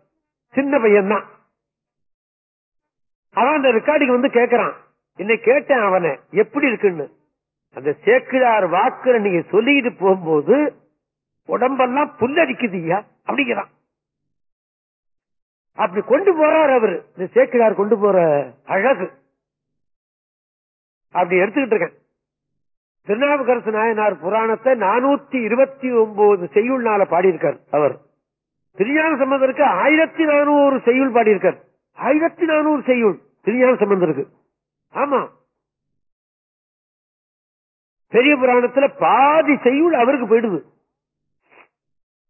Speaker 2: சின்ன பையன் தான் அவன் அந்த ரெக்கார்டிங் வந்து கேக்குறான். என்னை கேட்டேன் அவனை எப்படி இருக்குன்னு. அந்த சேக்கிரார் வாக்குல நீங்க சொல்லிட்டு போகும்போது உடம்பெல்லாம் புல்லடிக்குதுயா அப்படிங்கிறான். அப்படி கொண்டு போறார் அவரு. இந்த சேக்கிரார் கொண்டு போற அழகு. அப்படி எடுத்துக்கிட்டு இருக்கேன். திருநாவுக்கரசு நாயனார் புராணத்தை நானூத்தி இருபத்தி ஒன்பது செய்யுள்னால பாடியிருக்கார் அவர். திருஞான சம்பந்தருக்கு ஆயிரத்தி நானூறு செய்யுள் பாடியிருக்கார். ஆயிரத்தி நானூறு செய்யுள். தினியான சம்பந்தம் இருக்கு. ஆமா. பெரிய புராணத்துல பாதி செய்யுள் அவருக்கு போயிடுது.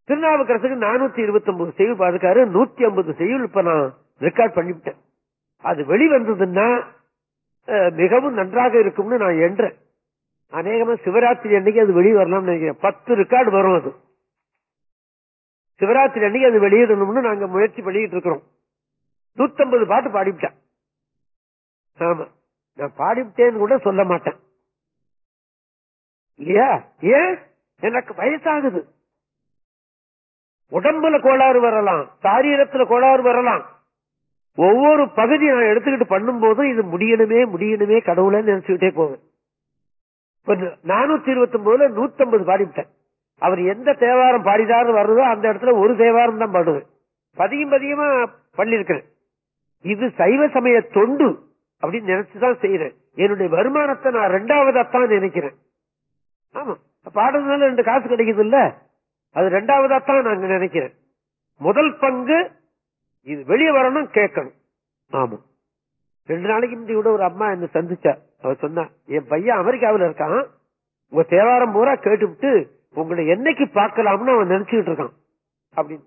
Speaker 2: திருநாவுக்கரசுக்கு நானூத்தி இருபத்தி ஒன்பது செய்யுள் பாதுக்காரு நூத்தி ஐம்பது செய்யுள் இப்ப நான் ரெக்கார்ட் பண்ணிவிட்டேன். அது வெளிவந்ததுன்னா மிகவும் நன்றாக இருக்கும்னு நான் எண்றேன். அநேகமா சிவராத்திரி அன்னைக்கு அது வெளியே வரலாம்னு நினைக்கிறேன். பத்து ரெக்கார்டு வரும் அது. சிவராத்திரி அன்னைக்கு அது வெளியிடணும்னு நாங்க முயற்சி பண்ணிட்டு இருக்கிறோம். நூத்தம்பது பாட்டு பாடிவிட்டேன். ஆமா நான் பாடிவிட்டேன்னு கூட சொல்ல மாட்டேன். இல்லையா? ஏன்? எனக்கு வயசாகுது. உடம்புல கோளாறு வரலாம் சாரீரத்துல கோளாறு வரலாம். ஒவ்வொரு பகுதி நான் எடுத்துக்கிட்டு பண்ணும் போதும் இது முடியணுமே முடியணுமே கடவுளை நினைச்சுக்கிட்டே போவேன். நானூத்தி இருபத்தி ஒன்பதுல நூத்தம்பது பாடிவிட்டேன். அவர் எந்த தேவாரம் பாடிதாரு வருதோ அந்த இடத்துல ஒரு தேவாரம் தான் பாடுவேன். பதியும் பதியமா பண்ணிருக்கிறேன் இது சைவ சமய தொண்டு. அப்படின்னு நினைச்சுதான் செய்யறேன் என்னுடைய வருமானத்தை நான் ரெண்டாவதாத்தான் நினைக்கிறேன். ஆமா. பாடுறதுனால ரெண்டு காசு கிடைக்குது இல்ல அது ரெண்டாவதாத்தான் நான் நினைக்கிறேன். முதல் பங்கு இது வெளியே வரணும் கேட்கணும். ஆமா. ரெண்டு நாளைக்கு முந்தி கூட ஒரு அம்மா என்ன சந்திச்சா. அவ சொன்னா என் பையன் அமெரிக்காவில் இருக்கான். உங்க தேவாரம் பூரா கேட்டுவிட்டு உங்களை என்னைக்கு பார்க்கலாம்னு அவன் நினைச்சுக்கிட்டு இருக்கான். அப்படின்னு.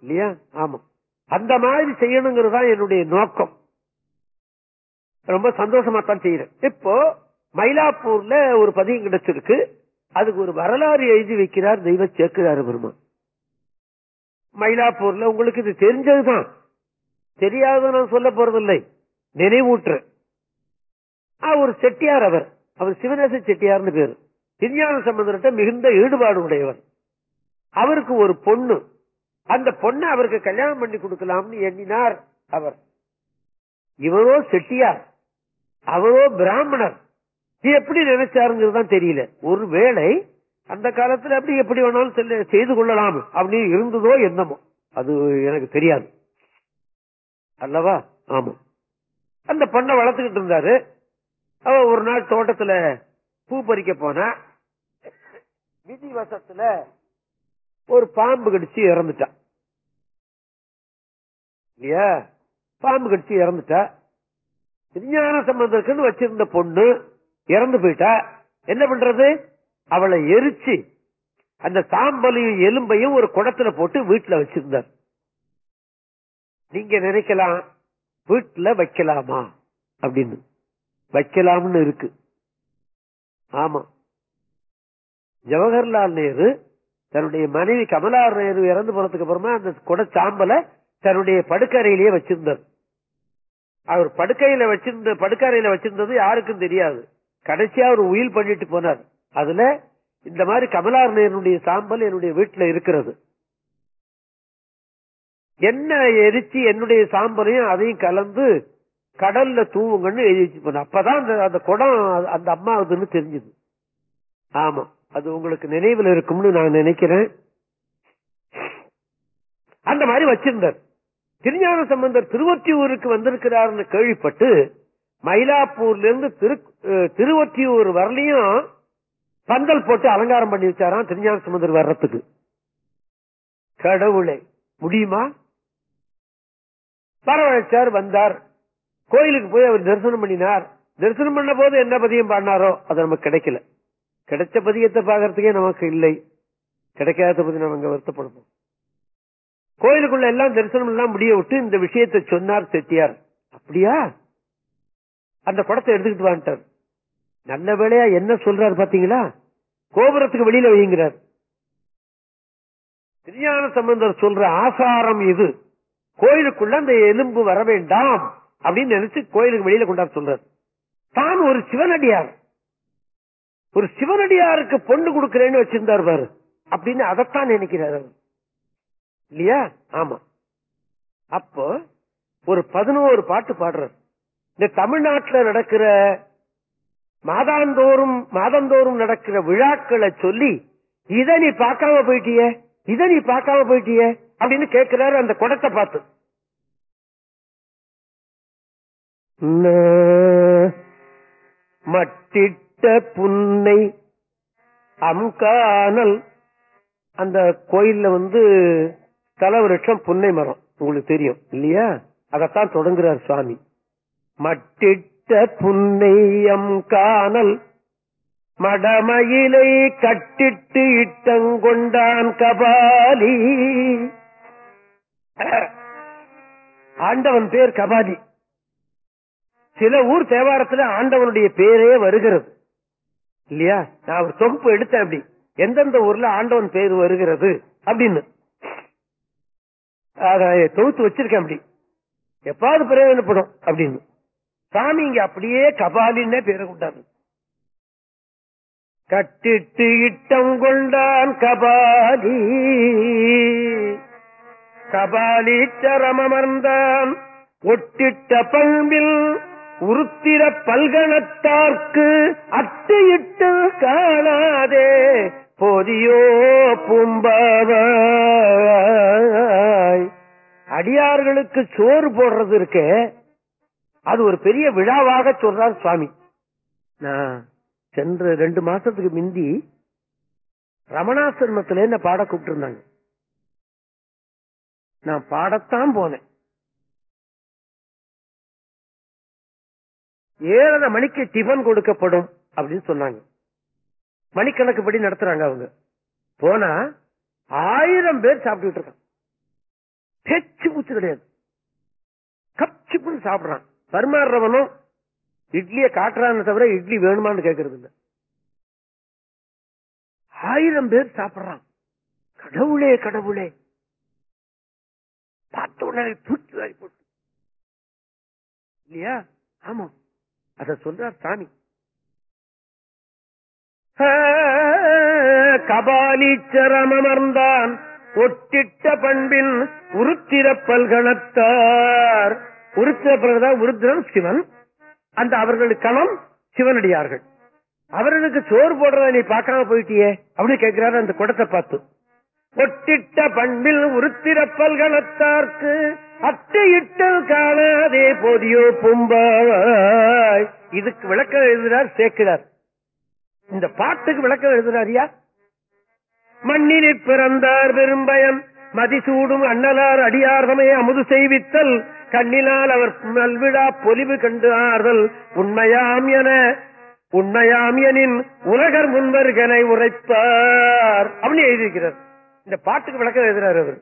Speaker 2: இல்லையா? ஆமா. அந்த மாதிரி செய்யணுங்கிறது தான் என்னுடைய நோக்கம். ரொம்ப சந்தோஷமா தான் செய்யறேன் இப்போ மயிலாப்பூர்ல ஒரு பதியம் கிடைச்சிருக்கு. அதுக்கு ஒரு வரலாறு எழுதி வைக்கிறார் தெய்வ சேர்க்கிறார் பெருமான். மயிலாப்பூர்ல உங்களுக்கு இது தெரிஞ்சதுதான். தெரியாத நான் சொல்ல போறதில்லை. நினைவூற்று ஒரு செட்டியார் அவர். அவர் சிவநேச செட்டியார்னு பேரு. திருஞான சம்பந்தர்கிட்ட மிகுந்த ஈடுபாடு உடையவர். அவருக்கு ஒரு பொண்ணு. அந்த பொண்ணை அவருக்கு கல்யாணம் பண்ணி கொடுக்கலாம்னு எண்ணினார் அவர். இவரோ செட்டியார். அவரோ பிராமணர். எப்படி நினைச்சாருங்கிறதுதான் தெரியல. ஒருவேளை அந்த காலத்துல அப்படி எப்படி வேணாலும் செய்து கொள்ளலாம் அப்படின்னு இருந்ததோ என்னமோ. அது எனக்கு தெரியாது. அல்லவா? ஆமா. அந்த பண்ணை வளர்த்துக்கிட்டு இருந்தாரு. அவ ஒரு நாள் தோட்டத்துல பூ பறிக்க போனா விதி வசத்துல ஒரு பாம்பு கடிச்சு இறந்துட்டா. இல்லையா? பாம்பு கடிச்சு இறந்துட்டா. விஞ்ஞான சம்பந்தத்துக்குன்னு வச்சிருந்த பொண்ணு இறந்து போயிட்டா. என்ன பண்றது? அவளை எரிச்சு அந்த சாம்பலையும் எலும்பையும் ஒரு குடத்துல போட்டு வீட்டுல வச்சிருந்தார். நீங்க நினைக்கலாம் வீட்டுல வைக்கலாமா? அப்படின்னு. வைக்கலாம்னு இருக்கு. ஆமா. ஜவஹர்லால் நேரு தன்னுடைய மனைவி கமலா நேரு இறந்து போனதுக்கு அப்புறமா அந்த குட சாம்பலை தன்னுடைய படுக்கறையிலேயே வச்சிருந்தார். அவர் படுக்கையில வச்சிருந்த படுக்கறையில வச்சிருந்தது யாருக்கும் தெரியாது. கடைசியா அவர் உயில் பண்ணிட்டு போனார். அதுல இந்த மாதிரி கமலாரணையனுடைய சாம்பல் என்னுடைய வீட்டுல இருக்கிறது. என்ன எரிச்சு என்னுடைய சாம்பலையும் அதையும் கலந்து கடல்ல தூவுங்கன்னு எழுதி போன அப்பதான் அந்த அந்த குடம் அந்த அம்மா அதுன்னு தெரிஞ்சது. ஆமா அது உங்களுக்கு நினைவில் இருக்கும்னு நான் நினைக்கிறேன். அந்த மாதிரி வச்சிருந்தார். திருஞான சம்பந்தர் திருவொற்றியூருக்கு வந்திருக்கிறார்னு கேள்விப்பட்டு மயிலாப்பூர்ல இருந்து திரு திருவொற்றியூர் வரலையும் பந்தல் போட்டு அலங்காரம் பண்ணி வச்சாராம் திருஞான சம்பந்தர் வர்றதுக்கு. கடவுளே முடியுமா? வரவழைச்சார் வந்தார். கோயிலுக்கு போய் அவர் தரிசனம் பண்ணினார். தரிசனம் பண்ண போது என்ன பதியம் பாடினாரோ அது நமக்கு கிடைக்கல. கிடைச்ச பதியத்தை பாக்குறதுக்கே நமக்கு இல்லை. கிடைக்காத பதி நம்ம வருத்தப்படுவோம். கோயிலுக்குள்ள எல்லாம் தரிசனம் எல்லாம் முடிய விட்டு இந்த விஷயத்தை சொன்னார் செட்டியார். அப்படியா? அந்த குடத்தை எடுத்துக்கிட்டு வான்ட்டார் நல்ல வேலையா என்ன சொல்றாரு பாத்தீங்களா? கோபுரத்துக்கு வெளியில வைங்கிறார் திருஞான சம்பந்தர் சொல்ற ஆசாரம் இது. கோயிலுக்குள்ள அந்த எலும்பு வர வேண்டாம் அப்படின்னு நினைச்சு கோயிலுக்கு வெளியில கொண்டாந்து சொல்றார். தான் ஒரு சிவனடியார். ஒரு சிவனடியாருக்கு பொண்ணு கொடுக்கிறேன்னு வச்சிருந்தார் பாரு. அப்படின்னு அதைத்தான் நினைக்கிறார் அவர். இல்லையா? ஆமா. அப்போ ஒரு பதினோரு பாட்டு பாடுறது இந்த தமிழ்நாட்டில் நடக்கிற மாதாந்தோறும் மாதந்தோறும் நடக்கிற விழாக்களை சொல்லி இத நீ பார்க்காம போயிட்டிய? இத நீ பார்க்காம போயிட்டியே? அப்படின்னு கேட்கிறாரு அந்த குடத்தை பார்த்து. மட்டிட்ட புன்னை அம்கானல். அந்த கோயில்ல வந்து தலவிருட்சம் புன்னை மரம். உங்களுக்கு தெரியும். இல்லையா? அதத்தான் தொடங்குறார் சுவாமி. மட்டிட்ட புன்னையம் காணல் மடமயிலை கட்டிட்டு இட்டங்கொண்டான் கபாலி. ஆண்டவன் பேர் கபாலி. சில ஊர் தேவாரத்துல ஆண்டவனுடைய பேரே வருகிறது. இல்லையா? நான் ஒரு தொகுப்பு எடுத்தேன் அப்படி. எந்தெந்த ஊர்ல ஆண்டவன் பேர் வருகிறது அப்படின்னு. அதை தொகுத்து வச்சிருக்கேன் அப்படி. எப்பாவது பிரயோஜனப்படும் அப்படின்னு. சாமி இங்க அப்படியே கபாலின்னே பேரை கொண்டாரு கட்டிட்டு இட்டம் கொண்டான் கபாலி. கபாலி சரமமர்ந்தான் ஒட்டிட்ட பண்பில் உருத்திர பல்கணத்தார்க்கு அட்டையிட்டு காணாதே. பொதியோ பும்பாய் அடியார்களுக்கு சோறு போடுறது இருக்கே. அது ஒரு பெரிய விழாவாக சொல்றார் சுவாமி. நான் சென்ற ரெண்டு மாசத்துக்கு முந்தி ரமணாசிரமத்துல என்ன பாட கூப்பிட்டு இருந்தாங்க நான் பாடத்தான் போனேன். ஏழரை மணிக்கு டிபன் கொடுக்கப்படும் அப்படின்னு சொன்னாங்க. மணிக்கணக்குப்படி நடத்துறாங்க அவங்க. போனா ஆயிரம் பேர் சாப்பிட்டுட்டு இருக்கான். பேச்சு மூச்சு கிடையாது. கப்சிப்புன்னு சாப்பிடுறான். பரிமாறுறவனும் இட்லியை காட்டுறான்னு தவிர இட்லி வேணுமான்னு கேட்கறது இல்ல. ஆயிரம் பேர் சாப்பிடுறான். கடவுளே கடவுளே. பார்த்த உடனே தூக்கி வாரி போட்டு. இல்லையா? ஆமா அத சொல்றார் சாமி. கபாலீச்சரமர்ந்தான் ஒட்டிட்ட பண்பின் உருத்திர பல்கணத்தார். உருத்திர பல்கதான் உருத்திரன் சிவன். அந்த அவர்களுக்கு கணம் சிவனடியார்கள். அவர்களுக்கு சோறு போடுறத நீ பார்க்காம போயிட்டியே அப்படின்னு கேட்கிறாரு அந்த குடத்தை பார்த்து. ஒட்டிட்ட பண்பில் உருத்திர பல்கணத்தார்க்கு அட்டையிட்டல் காணாதே போதியோ பும்பாய் இதுக்கு விளக்கம் எழுதினார் சேர்க்கிறார். இந்த பாட்டுக்கு விளக்கம் எழுதுறாரியா? மண்ணினிற் பிறந்தார் பெரும்பயன் மதிசூடும் அண்ணலார் அடியார்தமே அமுது செய்வித்தல் கண்ணினால் அவர் நல்விழா பொலிவு கண்டு ஆறுதல். உண்மையாம் என உண்மையாம் எனின் உலகர் முன்வர்கனை உரைப்பார். அப்படின்னு எழுதியிருக்கிறார். இந்த பாட்டுக்கு விளக்கம் எழுதுறாரு அவர்.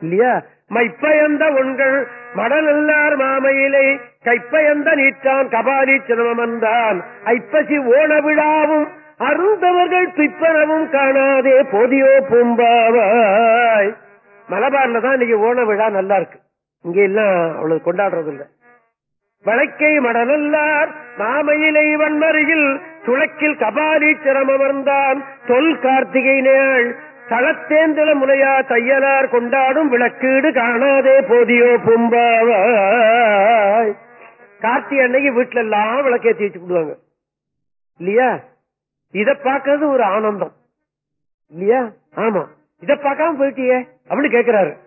Speaker 2: இல்லையா? மைப்பயந்த உண்கள் மடலெல்லார் மாமையிலே கைப்பயந்த நீட்டான் கபாலி சிரமந்தான் ஐப்பசி ஓண விழாவும் அருந்தவர்கள் பிற்பனவும் காணாதே போதியோ பூம்பாவாய். மலபார்ல தான் இன்னைக்கு ஓண விழா நல்லா இருக்கு. இங்க எல்லாம் அவ்வளவு கொண்டாடுறது இல்ல வழக்கை மடலல்லார் மாமையிலை வன்மறையில் துளக்கில் கபாலி சிரமமர்ந்தான். தொல் கார்த்திகை நாள் தளத்தேந்திர முனையா தையலார் கொண்டாடும் விளக்கீடு காணாதே போதியோ பூம்பாவாய். கார்த்திகை அன்னைக்கு வீட்டுல எல்லாம் விளக்கேத்தி வச்சு விடுவாங்க. இல்லையா? இத பாக்குறது ஒரு ஆனந்தம். இல்லையா? ஆமா. இத பார்க்காம போயிட்டியே? அப்படின்னு கேக்குறாரு.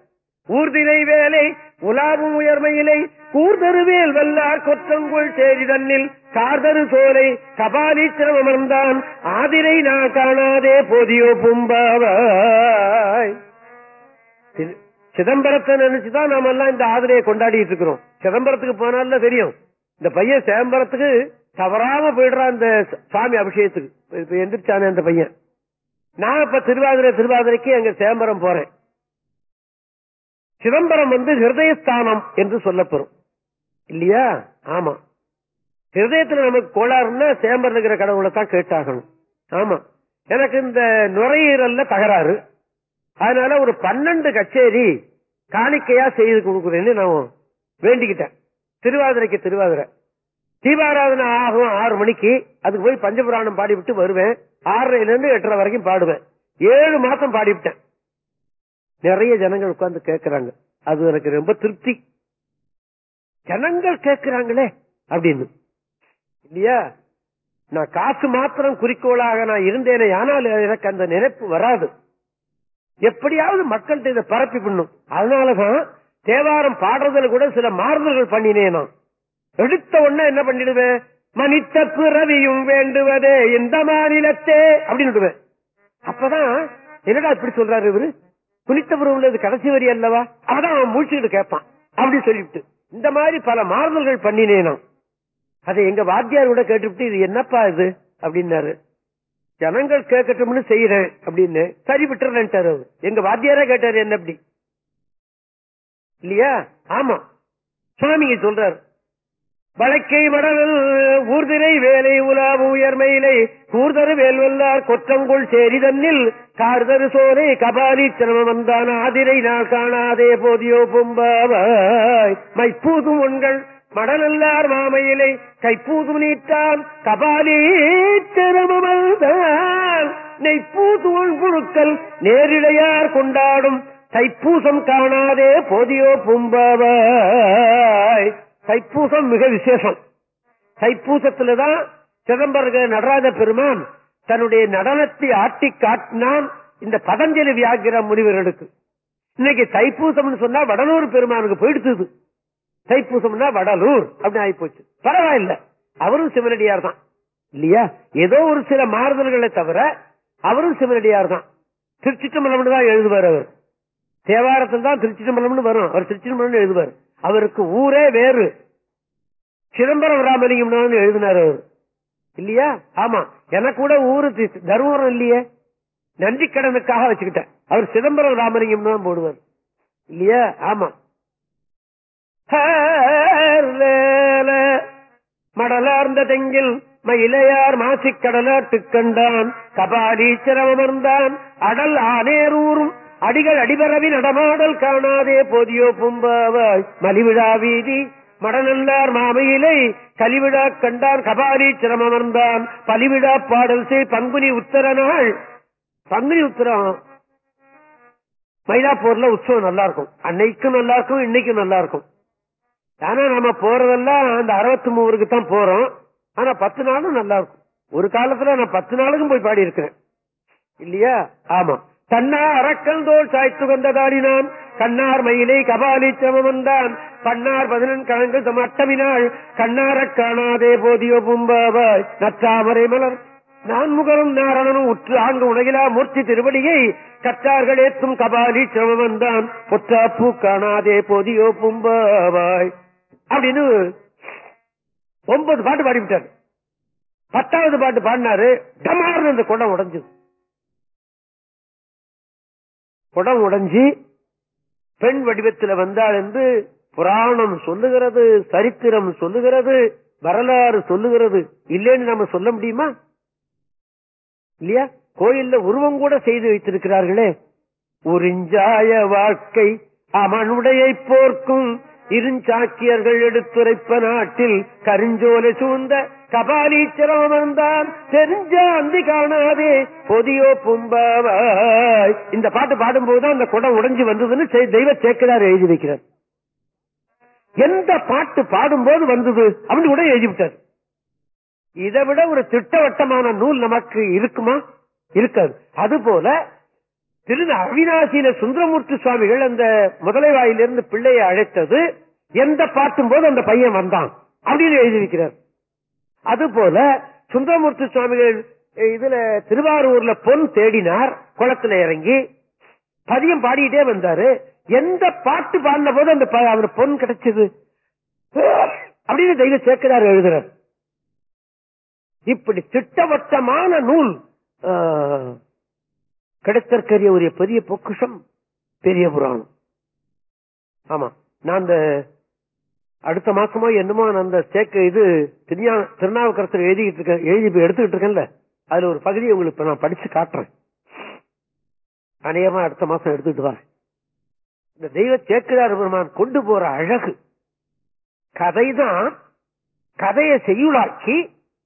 Speaker 2: ஊர்திலை வேலை உலாவும் உயர்மையிலை கூர்தருவேல் வல்லார் கொற்றங்குள் சேரி தன்னில் கார்தரு சோலை கபாலீச்சரம் அமர்ந்தான் ஆதிரை நான் காணாதே போதியோ பும்பாவாய். சிதம்பரத்தை நினைச்சுதான் நாம எல்லாம் இந்த ஆதிரையை கொண்டாடிட்டு இருக்கிறோம். சிதம்பரத்துக்கு போனால தெரியும். இந்த பையன் சிதம்பரத்துக்கு தவறாம போயிடுறான் இந்த சாமி அபிஷேகத்துக்கு. எந்திரிச்சானே அந்த பையன். நான் இப்ப திருவாதிரை திருவாதிரைக்கு அங்க சிதம்பரம் போறேன். சிதம்பரம் வந்து ஹிருதயஸ்தானம் என்று சொல்லப்படும். இல்லையா? ஆமா. ஹிருதயத்துல நமக்கு கோளாறுன்னா சேம்பர் இருக்கிற கடவுளை தான் கேட்டாகணும். ஆமா. எனக்கு இந்த நுரையீரல்ல தகராறு. அதனால ஒரு பன்னெண்டு கச்சேரி காணிக்கையா செய்து கொடுக்குறேன்னு நான் வேண்டிக்கிட்டேன். திருவாதிரைக்கு திருவாதிரை. தீபாராதனை ஆகும் ஆறு மணிக்கு அதுக்கு போய் பஞ்சபுராணம் பாடிவிட்டு வருவேன். ஆறரைல இருந்து எட்டரை வரைக்கும் பாடுவேன். ஏழு மாசம் பாடிவிட்டேன். நிறைய ஜனங்கள் உட்கார்ந்து கேட்கிறாங்க. அது எனக்கு ரொம்ப திருப்தி. ஜனங்கள் கேட்கிறாங்களே அப்படின்னு. இல்லையா? நான் காசு மாத்திரம் குறிக்கோளாக நான் இருந்தேனே ஆனால் எனக்கு அந்த நினைப்பு வராது. எப்படியாவது மக்கள்கிட்ட இதை பரப்பி பண்ணும் அதனாலதான் தேவாரம் பாடுறதுல கூட சில மாறுதல்கள் பண்ணினேன். நான் எடுத்த உடனே என்ன பண்ணிடுவேன் மனித பிறவியும் வேண்டுவதே இந்த மாநிலத்தே அப்படின்னு அப்பதான் என்னடா இப்படி சொல்றாரு இவரு? புனித்த உள்ளது கடைசி வரி அல்லவா? அதான் அவன் மூழ்கிட்டு கேட்பான். அப்படி சொல்லிவிட்டு. இந்த மாதிரி பல மாறுதல்கள் பண்ணினேன். நான் அதை எங்க வாத்தியார் கூட கேட்டுவிட்டு இது என்னப்பா இது? அப்படின்னாரு. ஜனங்கள் கேட்கட்டும்னு செய்யறேன் அப்படின்னு சரி விட்டுறேன்ட்டாரு அவர். எங்க வாத்தியாரே கேட்டாரு என்ன அப்படி இல்லையா? ஆமா. சுவாமிங்க சொல்றாரு வழக்கை மடல் ஊர்திரை வேலை உலாவு உயர்மையிலை கூர்தரு வேல்வல்லார் கொற்றங்குள் சேரி தன்னில் கார்தரு சோலை கபாலி சிரமம் வந்தான் ஆதிரை நான் காணாதே போதியோ பொம்பாவாய் மைப்பூதும் உண்கள் மடலல்லார் மாமையிலை கைப்பூதும் நீட்டான் கபாலி சிரமம் நெய்ப்பூது புழுக்கள் நேரிடையார் கொண்டாடும் தைப்பூசம் காணாதே போதியோ பூம்பாவாய். தைப்பூசம் மிக விசேஷம். தைப்பூசத்துலதான் சிதம்பர நடராஜ பெருமான் தன்னுடைய நடனத்தை ஆட்டி காட்டினான். இந்த பதஞ்சலி வியாகிர முனிவர்களுக்கு. இன்னைக்கு தைப்பூசம்னு சொன்னா வடலூர் பெருமானுக்கு போயிடுச்சு தைப்பூசம்னா வடலூர். அப்படின்னு ஆகி போச்சு பரவாயில்ல. அவரும் சிவனடியார் தான் இல்லையா? ஏதோ ஒரு சில மாறுதல்களை தவிர அவரும் சிவனடியார் தான் திருச்சிட்டம்பலம் தான் எழுதுவார் அவர். தேவாரத்தில் தான் திருச்சிட்டம்பலம்னு வரும். அவர் திருச்சிட்டம்பலம் எழுதுவார். அவருக்கு ஊரே வேறு. சிதம்பரம் ராமலிங்கம் எழுதினார் அவர். இல்லையா? ஆமா. எனக்கு கூட ஊரு தருமபுரம் இல்லையே. நன்றி கடனுக்காக வச்சுக்கிட்டேன். அவர் சிதம்பரம் ராமலிங்கம் தான் போடுவார். இல்லையா? ஆமா. மடலார்ந்த தெங்கில் மயிலையார் மாசிக் கடலாட்டு கண்டான். கபாலீச்சரம் அமர்ந்தான் அடல் ஆனேரூரும் அடிகள் அடிபரவி நடமாடல் காணாதே போதியோ பூம்பாவாய். மலிவிழா வீதி மடநல்லார் மாமையிலை கலிவிழா கண்டான். கபாலீச்சரம் அமர்ந்தான் பலிவிழா பாடல் செய் பங்குனி உத்தர நாள். பங்குனி உத்தரம் மயிலாப்பூர்ல உற்சவம் நல்லா இருக்கும் அன்னைக்கும் நல்லா இருக்கும் இன்னைக்கும் நல்லா இருக்கும் ஆனா நம்ம போறதெல்லாம் அந்த அறுபத்தி மூவருக்கு தான் போறோம். ஆனா பத்து நாளும் நல்லா இருக்கும் ஒரு காலத்துல நான் பத்து நாளுக்கும் போய் பாடி இருக்கிறேன் இல்லையா? ஆமா. தன்னா அறக்கந்தோல் சாய்த்து வந்ததாடினான் கண்ணார் மயிலை கபாலி வந்தான் பன்னார் பதினெண் கழங்கள் தம் அட்டமினாள் கண்ணாரக் காணாதே போதியோ பும்பாவாய். நற்றாமரை மலர். நான்முகரும் நாரணனும் உற்று ஆங்கு உலகிலா மூர்த்தி திருவடியை கற்றார்கள் ஏற்றும் கபாலி வந்தான் பொற்றாப்பூ காணாதே போதியோ பும்பாவாய். அப்படின்னு ஒன்பது பாட்டு பாடிவிட்டாரு. பத்தாவது பாட்டு பாடினாரு டமார்னு அந்த குடம் உடைஞ்சது. குடம் உடைஞ்சி பெண் வடிவத்தில் வந்தாள் என்று புராணம் சொல்லுகிறது சரித்திரம் சொல்லுகிறது வரலாறு சொல்லுகிறது. இல்லைன்னு நம்ம சொல்ல முடியுமா? இல்லையா? கோயில்ல உருவம் கூட செய்து வைத்திருக்கிறார்களே. உறிஞ்சாய வாழ்க்கை அவனுடைய போர்க்கும் இருஞ்சாக்கியர்கள் எடுத்துரைப்ப நாட்டில் கருஞ்சோலை சூழ்ந்த கபாலீச்சரம் அமர்ந்தான் தெரிஞ்ச அந்தி காணாதே பொதியோ பும்பாவாய். இந்த பாட்டு பாடும்போதுதான் அந்த குடம் உடைஞ்சு வந்ததுன்னு தெய்வ சேக்கடார் எழுதி வைக்கிறார். எந்த பாட்டு பாடும்போது வந்தது அப்படின்னு கூட எழுதி விட்டார். இதை விட ஒரு திட்டவட்டமான நூல் நமக்கு இருக்குமா? இருக்காது. அதுபோல திரு அவினாசியில சுந்தரமூர்த்தி சுவாமிகள் அந்த முதலை வாயிலிருந்து பிள்ளையை அழைத்தது. எந்த பாட்டும் போது அந்த பையன் வந்தான். அப்படின்னு எழுதியிருக்கிறார். அதுபோல சுந்தரமூர்த்தி சுவாமிகள் இதுல திருவாரூர்ல பொன் தேடினார் குளத்துல இறங்கி. பதியம் பாடிட்டே வந்தாரு. எந்த பாட்டு பாடின போது அந்த ப- அவர் பொன் கிடைச்சது? அப்படின்னு தெய்வ சேர்க்கிறார் எழுதுறார். இப்படி திட்டவட்டமான நூல் கிடைத்தற்கரிய ஒரு பெரிய பொக்குஷம் பெரிய புராணம். ஆமா நான் அந்த அடுத்த மாசமோ என்னமோ நான் அந்த சேக்க இது திருநாவுக்கரசர் எழுதிக்கிட்டு இருக்கேன் எழுதி எடுத்துக்கிட்டு இருக்கேன்ல அதுல ஒரு பகுதியை உங்களுக்கு நான் படிச்சு காட்டுறேன். அநேகமா அடுத்த மாசம் எடுத்துக்கிட்டு வரேன். இந்த தெய்வ சேக்கிரார் பெருமான் கொண்டு போற அழகு கதைதான் கதையை செய்யுளாக்கி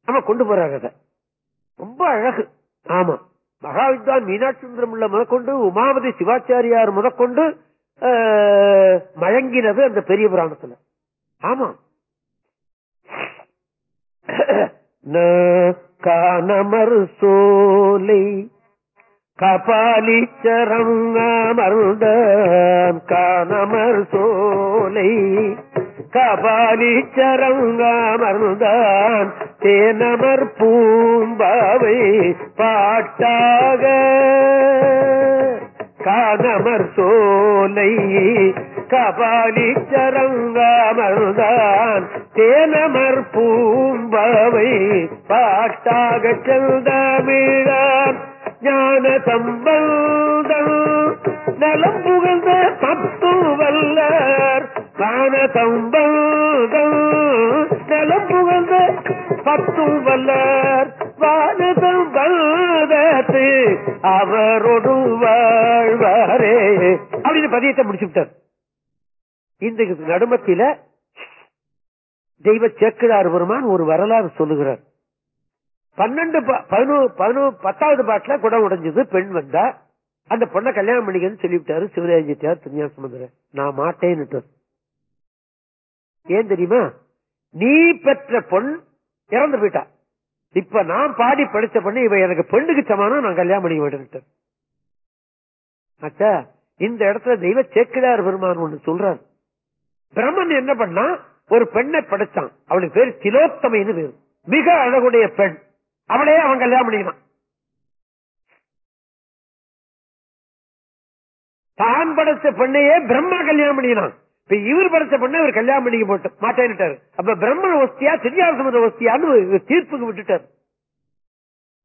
Speaker 2: நம்ம கொண்டு போறாரு அதை ரொம்ப அழகு. ஆமா. மகாவித்வான் மீனாட்சி சுந்தரம் உள்ள முதற்கொண்டு உமாவதி சிவாச்சாரியார் முதற்கொண்டு ஆஹ், மயங்கினது அந்த பெரிய புராணத்துல. ஆமா. ந காணமர் சோலை கபாலிச்சரம் அமர்ந்தான் காணமர் சோலை கபாலிச்சரம் அமர்ந்தான் தேனமர் பூம்பாவை பாட்டாக. காணமர் சோலை கபாலி சரங்காமர்தான் தேனமர் பூம்பாவை பாட்டாக செல்தமிழான். ஞான சம்பந்தம் நலம் புகழ்ந்த பத்து வல்லார். ஞான சம்பந்தம் நலம் புகழ்ந்த பத்து வல்லர் வானதம் வந்தது அவரோடு வாழ்வாரே. அப்படின்னு பதியத்தை முடிச்சு விட்டார். இந்த நடுமத்தில தெய்வ சேக்கிழார் பெருமான் ஒரு வரலாறு சொல்லுகிறார். பன்னெண்டு பதினோரு பதினோ- பதினோ- பத்தாவது பாட்டுல குடம் உடைஞ்சது பெண் வந்தா அந்த பொண்ணை கல்யாணம் பண்ணிக்கன்னு சொல்லிவிட்டாரு சிவராஜித்தார் திருஞாசமுந்தர நான் மாட்டேன்னு ஏன் தெரியுமா? நீ பெற்ற பொன் இறந்து போயிட்டா. இப்ப நான் பாடி படிச்ச பண்ணி இவ எனக்கு பெண்ணுக்கு சமானம் நான் கல்யாணம் பண்ணி விட்டுட்டேன் அச்சா இந்த இடத்துல தெய்வ சேக்கிடார் பெருமான் ஒண்ணு சொல்றார். பிரம்மன் என்ன பண்ணா ஒரு பெண்ணை படைச்சான். அவளுக்கு பேர் திலோத்தமைன்னு பேரு. மிக அழகுடைய பெண். அவளே அவன் கல்யாணம் பண்ணிக்கிறான். தான் படைச்ச பெண்ணையே பிரம்மா கல்யாணம் பண்ணிக்கிறான். இப்ப இவர் படைச்ச பெண்ணை இவர் கல்யாணம் பண்ணிக்க போட்டு மாட்டேன்னுட்டாரு. அப்ப பிரம்ம ஒஸ்தியா சிறியார் சமுதிர ஒஸ்தியான்னு தீர்ப்புக்கு விட்டுட்டார்.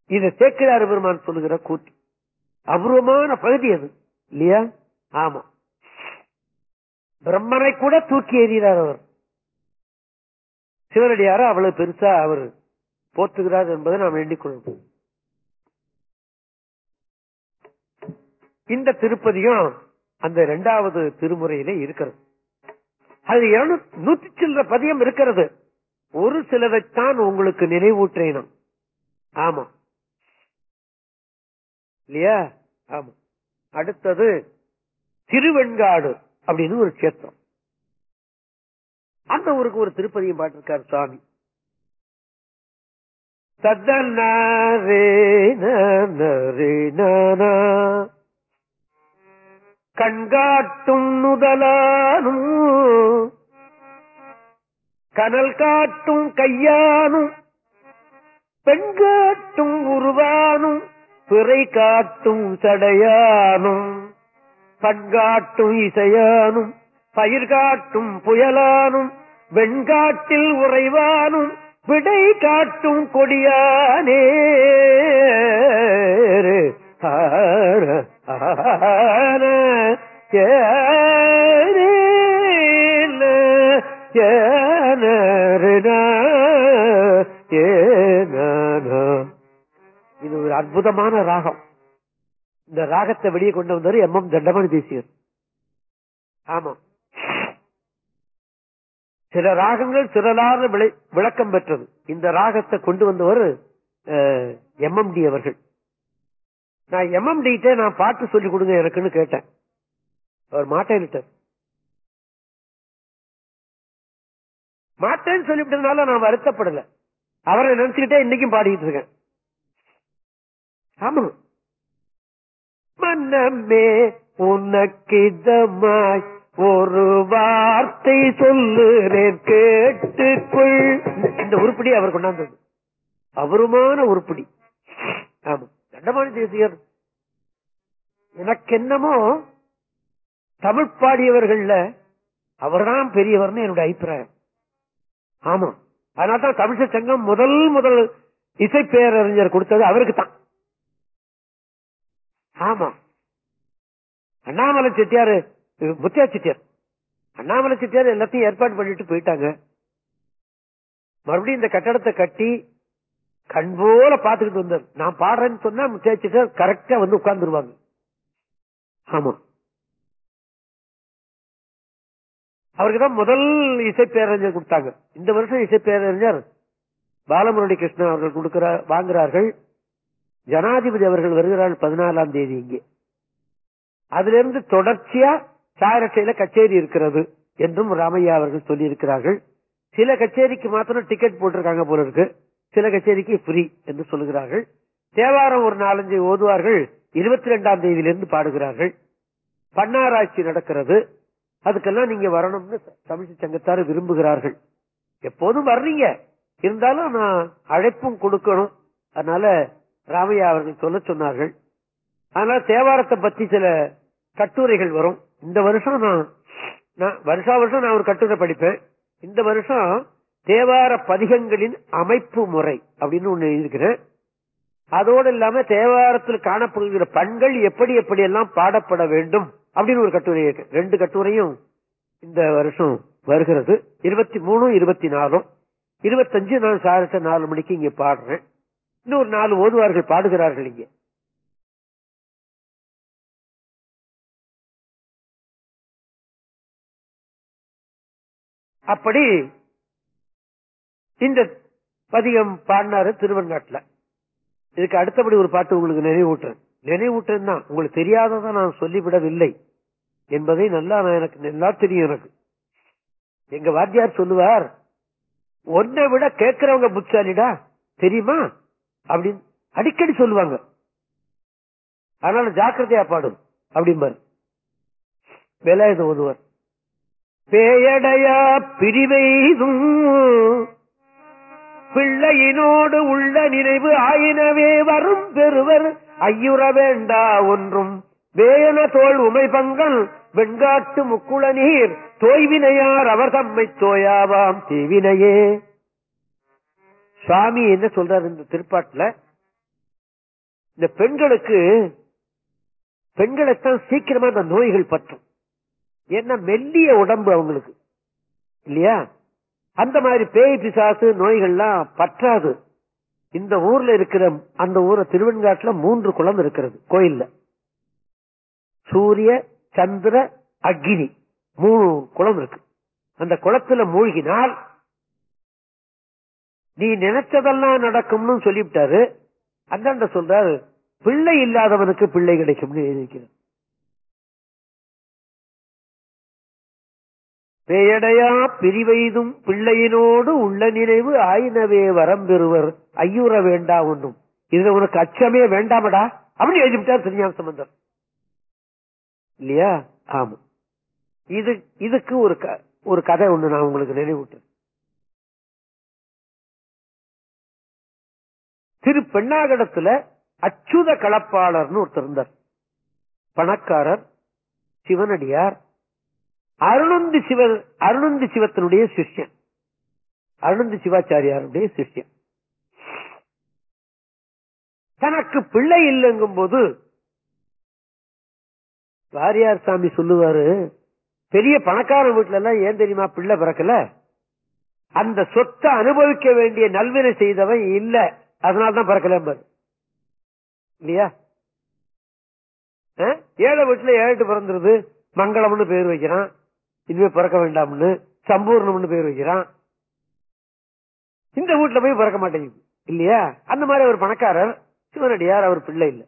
Speaker 2: இத சேக்கிரார் பெருமான் சொல்லுகிற கூத்து அபூர்வமான பகுதி அது. இல்லையா? ஆமா. பிரம்மனை கூட தூக்கி எறிகிறார் அவர். சிவனடியார அவ்வளவு பெருசா அவர் போற்றுகிறார் என்பதை நாம் எண்ணிக்கொள்வோம் இந்த திருப்பதியும் அந்த இரண்டாவது திருமுறையிலே இருக்கிறது. அது நூத்தி சில்லற பதியம் இருக்கிறது. ஒரு சிலதைத்தான் உங்களுக்கு நினைவூற்றேனும் ஆமா. இல்லையா? ஆமா. அடுத்தது திருவெண்காடு அப்படின்னு ஒரு கஷேத்திரம். அந்த ஊருக்கு ஒரு திருப்பதியும் பாட்டிருக்கார் சுவாமி தத்தன்னாரே நானா. கண்காட்டும் நுதலானும் கனல் காட்டும் கையானும் பெண் காட்டும் உருவானும் பிறை காட்டும் சடையானும் பண்காட்டும் இசையானும் பயிர் காட்டும் புயலானும் வெண்காட்டில் உறைவானும் விடை காட்டும் கொடியானே ஆ இது ஒரு அற்புதமான ராகம் இந்த ராகத்தை வெளியே கொண்டு வந்தவர் எம் எம் தண்டமணி தேசியர் ஆமா சில ராகங்கள் சிறலான விளக்கம் பெற்றது. இந்த ராகத்தை கொண்டு வந்தவர் எம்எம்டி அவர்கள். நான் எம்எம்டி நான் பாட்டு சொல்லி கொடுங்க எனக்குன்னு கேட்டேன். அவர் மாட்டேன்ட்டார் மாட்டேன்னு சொல்லிவிட்டதுனால நான் வருத்தப்படல. அவரை நினைச்சுக்கிட்டே இன்னைக்கும் பாடிட்டு இருக்கேன். ஆமா மன்னமே உனக்கிதமாய் ஒரு வார்த்தை சொல்லுறேன் கேட்டுக்குள். இந்த உருப்படி அவர் கொண்டாந்தது அவருமான உருப்படி. ஆமா. தண்டமானி தேசியர். எனக்கென்னமோ தமிழ் பாடியவர்கள்ல அவர்தான் பெரியவர்னு என்னுடைய அபிப்பிராயம். ஆமா. அதனால்தான் தான் சங்கம் முதல் முதல் இசை பேரறிஞர் கொடுத்தது அவருக்கு தான் ஆமா. அண்ணாமலை செட்டியார் முத்தியா செட்டியார். அண்ணாமலை செட்டியார் எல்லாத்தையும் ஏற்பாடு பண்ணிட்டு போயிட்டாங்க. மறுபடியும் இந்த கட்டடத்தை கட்டி கண் போல பாத்துக்கிட்டு வந்தார் நான் பாடுறேன்னு சொன்னா தேய்ச்சிட்டு கரெக்டா வந்து உட்கார்ந்துருவாங்க. ஆமா. அவருக்கு தான் முதல் இசைப்பேரறிஞர் கொடுத்தாங்க. இந்த வருஷம் இசைப்பேரறிஞர் பாலமுரளி கிருஷ்ணன் அவர்கள் கொடுக்கிற வாங்குறார்கள். ஜனாதிபதி அவர்கள் வருகிறார்கள் பதினாலாம் தேதி இங்கே. அதுல இருந்து தொடர்ச்சியா சாயரட்டையில கச்சேரி இருக்கிறது என்றும் ராமையா அவர்கள் சொல்லி இருக்கிறார்கள் சில கச்சேரிக்கு மாத்திரம் டிக்கெட் போட்டிருக்காங்க போல இருக்கு. சில கச்சேரிக்கு ஃப்ரீ என்று சொல்லுகிறார்கள். தேவாரம் ஒரு நாலஞ்சு ஓதுவார்கள். இருபத்தி ரெண்டாம் தேதியிலிருந்து பாடுகிறார்கள். பன்னாராய்ச்சி நடக்கிறது. அதுக்கெல்லாம் நீங்க வரணும்னு தமிழ் சங்கத்தார் விரும்புகிறார்கள். எப்போதும் வர்றீங்க. இருந்தாலும் நான் அழைப்பும் கொடுக்கணும். அதனால ராமையா அவர்கள் சொல்ல சொன்னார்கள். அதனால தேவாரத்தை பத்தி சில கட்டுரைகள் வரும். இந்த வருஷம் நான் நான் வருஷா வருஷம் நான் ஒரு கட்டுரை படிப்பேன். இந்த வருஷம் தேவார பதிகங்களின் அமைப்பு முறை அப்படின்னு ஒண்ணு எழுதிக்கிறேன் அதோடு இல்லாம தேவாரத்தில் காணப்படுகிற பண்கள் எப்படி எப்படி எல்லாம் பாடப்பட வேண்டும் அப்படின்னு ஒரு கட்டுரை இருக்கு. ரெண்டு கட்டுரையும் இந்த வருஷம் வருகிறது. இருபத்தி மூணும் இருபத்தி நாலும். இருபத்தஞ்சு நான் சாரத்தை நாலு மணிக்கு இங்க பாடுறேன். இன்னொரு நாலு ஓதுவார்கள் பாடுகிறார்கள் இங்க. அப்படி இந்த பதிகம் பாடினாரு திருவண்ணாட்டுல. இதுக்கு அடுத்தபடி ஒரு பாட்டு உங்களுக்கு நினைவூட்டுறேன். நினைவூட்டுறேன் தான் உங்களுக்கு தெரியாததை நான் சொல்லிவிடவில்லை என்பதை நல்லா நான் எனக்கு நல்லா தெரியும் எனக்கு. எங்க வாத்தியார் சொல்லுவார் ஒன்னை விட கேட்கிறவங்க புத்தாலிடா தெரியுமா? அப்படின்னு அடிக்கடி சொல்லுவாங்க. அதனால ஜாக்கிரதையா பாடும் அப்படிம்பார். வேலாயுத ஓதுவார். பேயடையா பிரிவெய்தும் பிள்ளையினோடு உள்ள நினைவு ஆயினவே வரும் பெறுவர். ஐயுற வேண்டா ஒன்றும். வேயன தோல் உமைபங்கன் வெண்காட்டு முக்குள நீர். தோய்வினையார் அவர் தம்மை தோயாவாம் தீவினையே. சுவாமி என்ன சொல்றாரு இந்த திருப்பாட்டுல? இந்த பெண்களுக்கு பெண்களைத்தான் சீக்கிரமா இந்த நோய்கள் பற்றும். ஏன்னா மெல்லிய உடம்பு அவங்களுக்கு. இல்லையா? அந்த மாதிரி பேய் பிசாசு நோய்கள்லாம் பற்றாது. இந்த ஊர்ல இருக்கிற அந்த ஊரை திருவெண்காட்டுல மூன்று குளம் இருக்கிறது கோயில்ல. சூரிய சந்திர அக்னி மூணு குளம் இருக்கு. அந்த குளத்துல மூழ்கினால் நீ நினைச்சதெல்லாம் நடக்கும்னு சொல்லிவிட்டாரு. அந்தாண்ட சொல்றாரு பிள்ளை இல்லாதவனுக்கு பிள்ளை கிடைக்கும்னு எழுதிக்கிறார் பேயடையா பிரிவைதும் பிள்ளையினோடு உள்ள நினைவு ஆயினவே வரம் பெறுவர். ஐயுற வேண்டா ஒன்றும். இதுல உனக்கு அச்சமே வேண்டாமடா? அப்படின்னு எழுதிவிட்டார் திருஞான சம்பந்தர். இல்லையா? ஆமா இது இதுக்கு ஒரு க- ஒரு கதை ஒண்ணு நான் உங்களுக்கு நினைவூட்டேன் திரு பெண்ணாகடத்துல அச்சுத களப்பாளர்னு ஒருத்தர் இருந்தார். பணக்காரர் சிவனடியார் அருணந்தி சிவ அருணந்தி சிவத்தினுடைய சிஷ்யன். அருணந்தி சிவாச்சாரியாருடைய சிஷ்யன். தனக்கு பிள்ளை இல்லைங்கும் போது வாரியார் சாமி சொல்லுவாரு பெரிய பணக்கார வீட்டுல எல்லாம் ஏன் தெரியுமா பிள்ளை பிறக்கல? அந்த சொத்தை அனுபவிக்க வேண்டிய நல்வினை செய்தவன் இல்ல. அதனால்தான் பிறக்கல இல்லையா? ஏழை வீட்டுல ஏழு பிறந்துருது. மங்களம்னு பேர் வைக்கிறான். இனிமே பிறக்க வேண்டாம்னு சம்பூர்ணம்னு பேர் வைக்கிறான். இந்த வீட்டுல போய் பிறக்க மாட்டேங்குது. இல்லையா? அந்த மாதிரி ஒரு பணக்காரர் சிவனடியார் அவர் பிள்ளை இல்லை.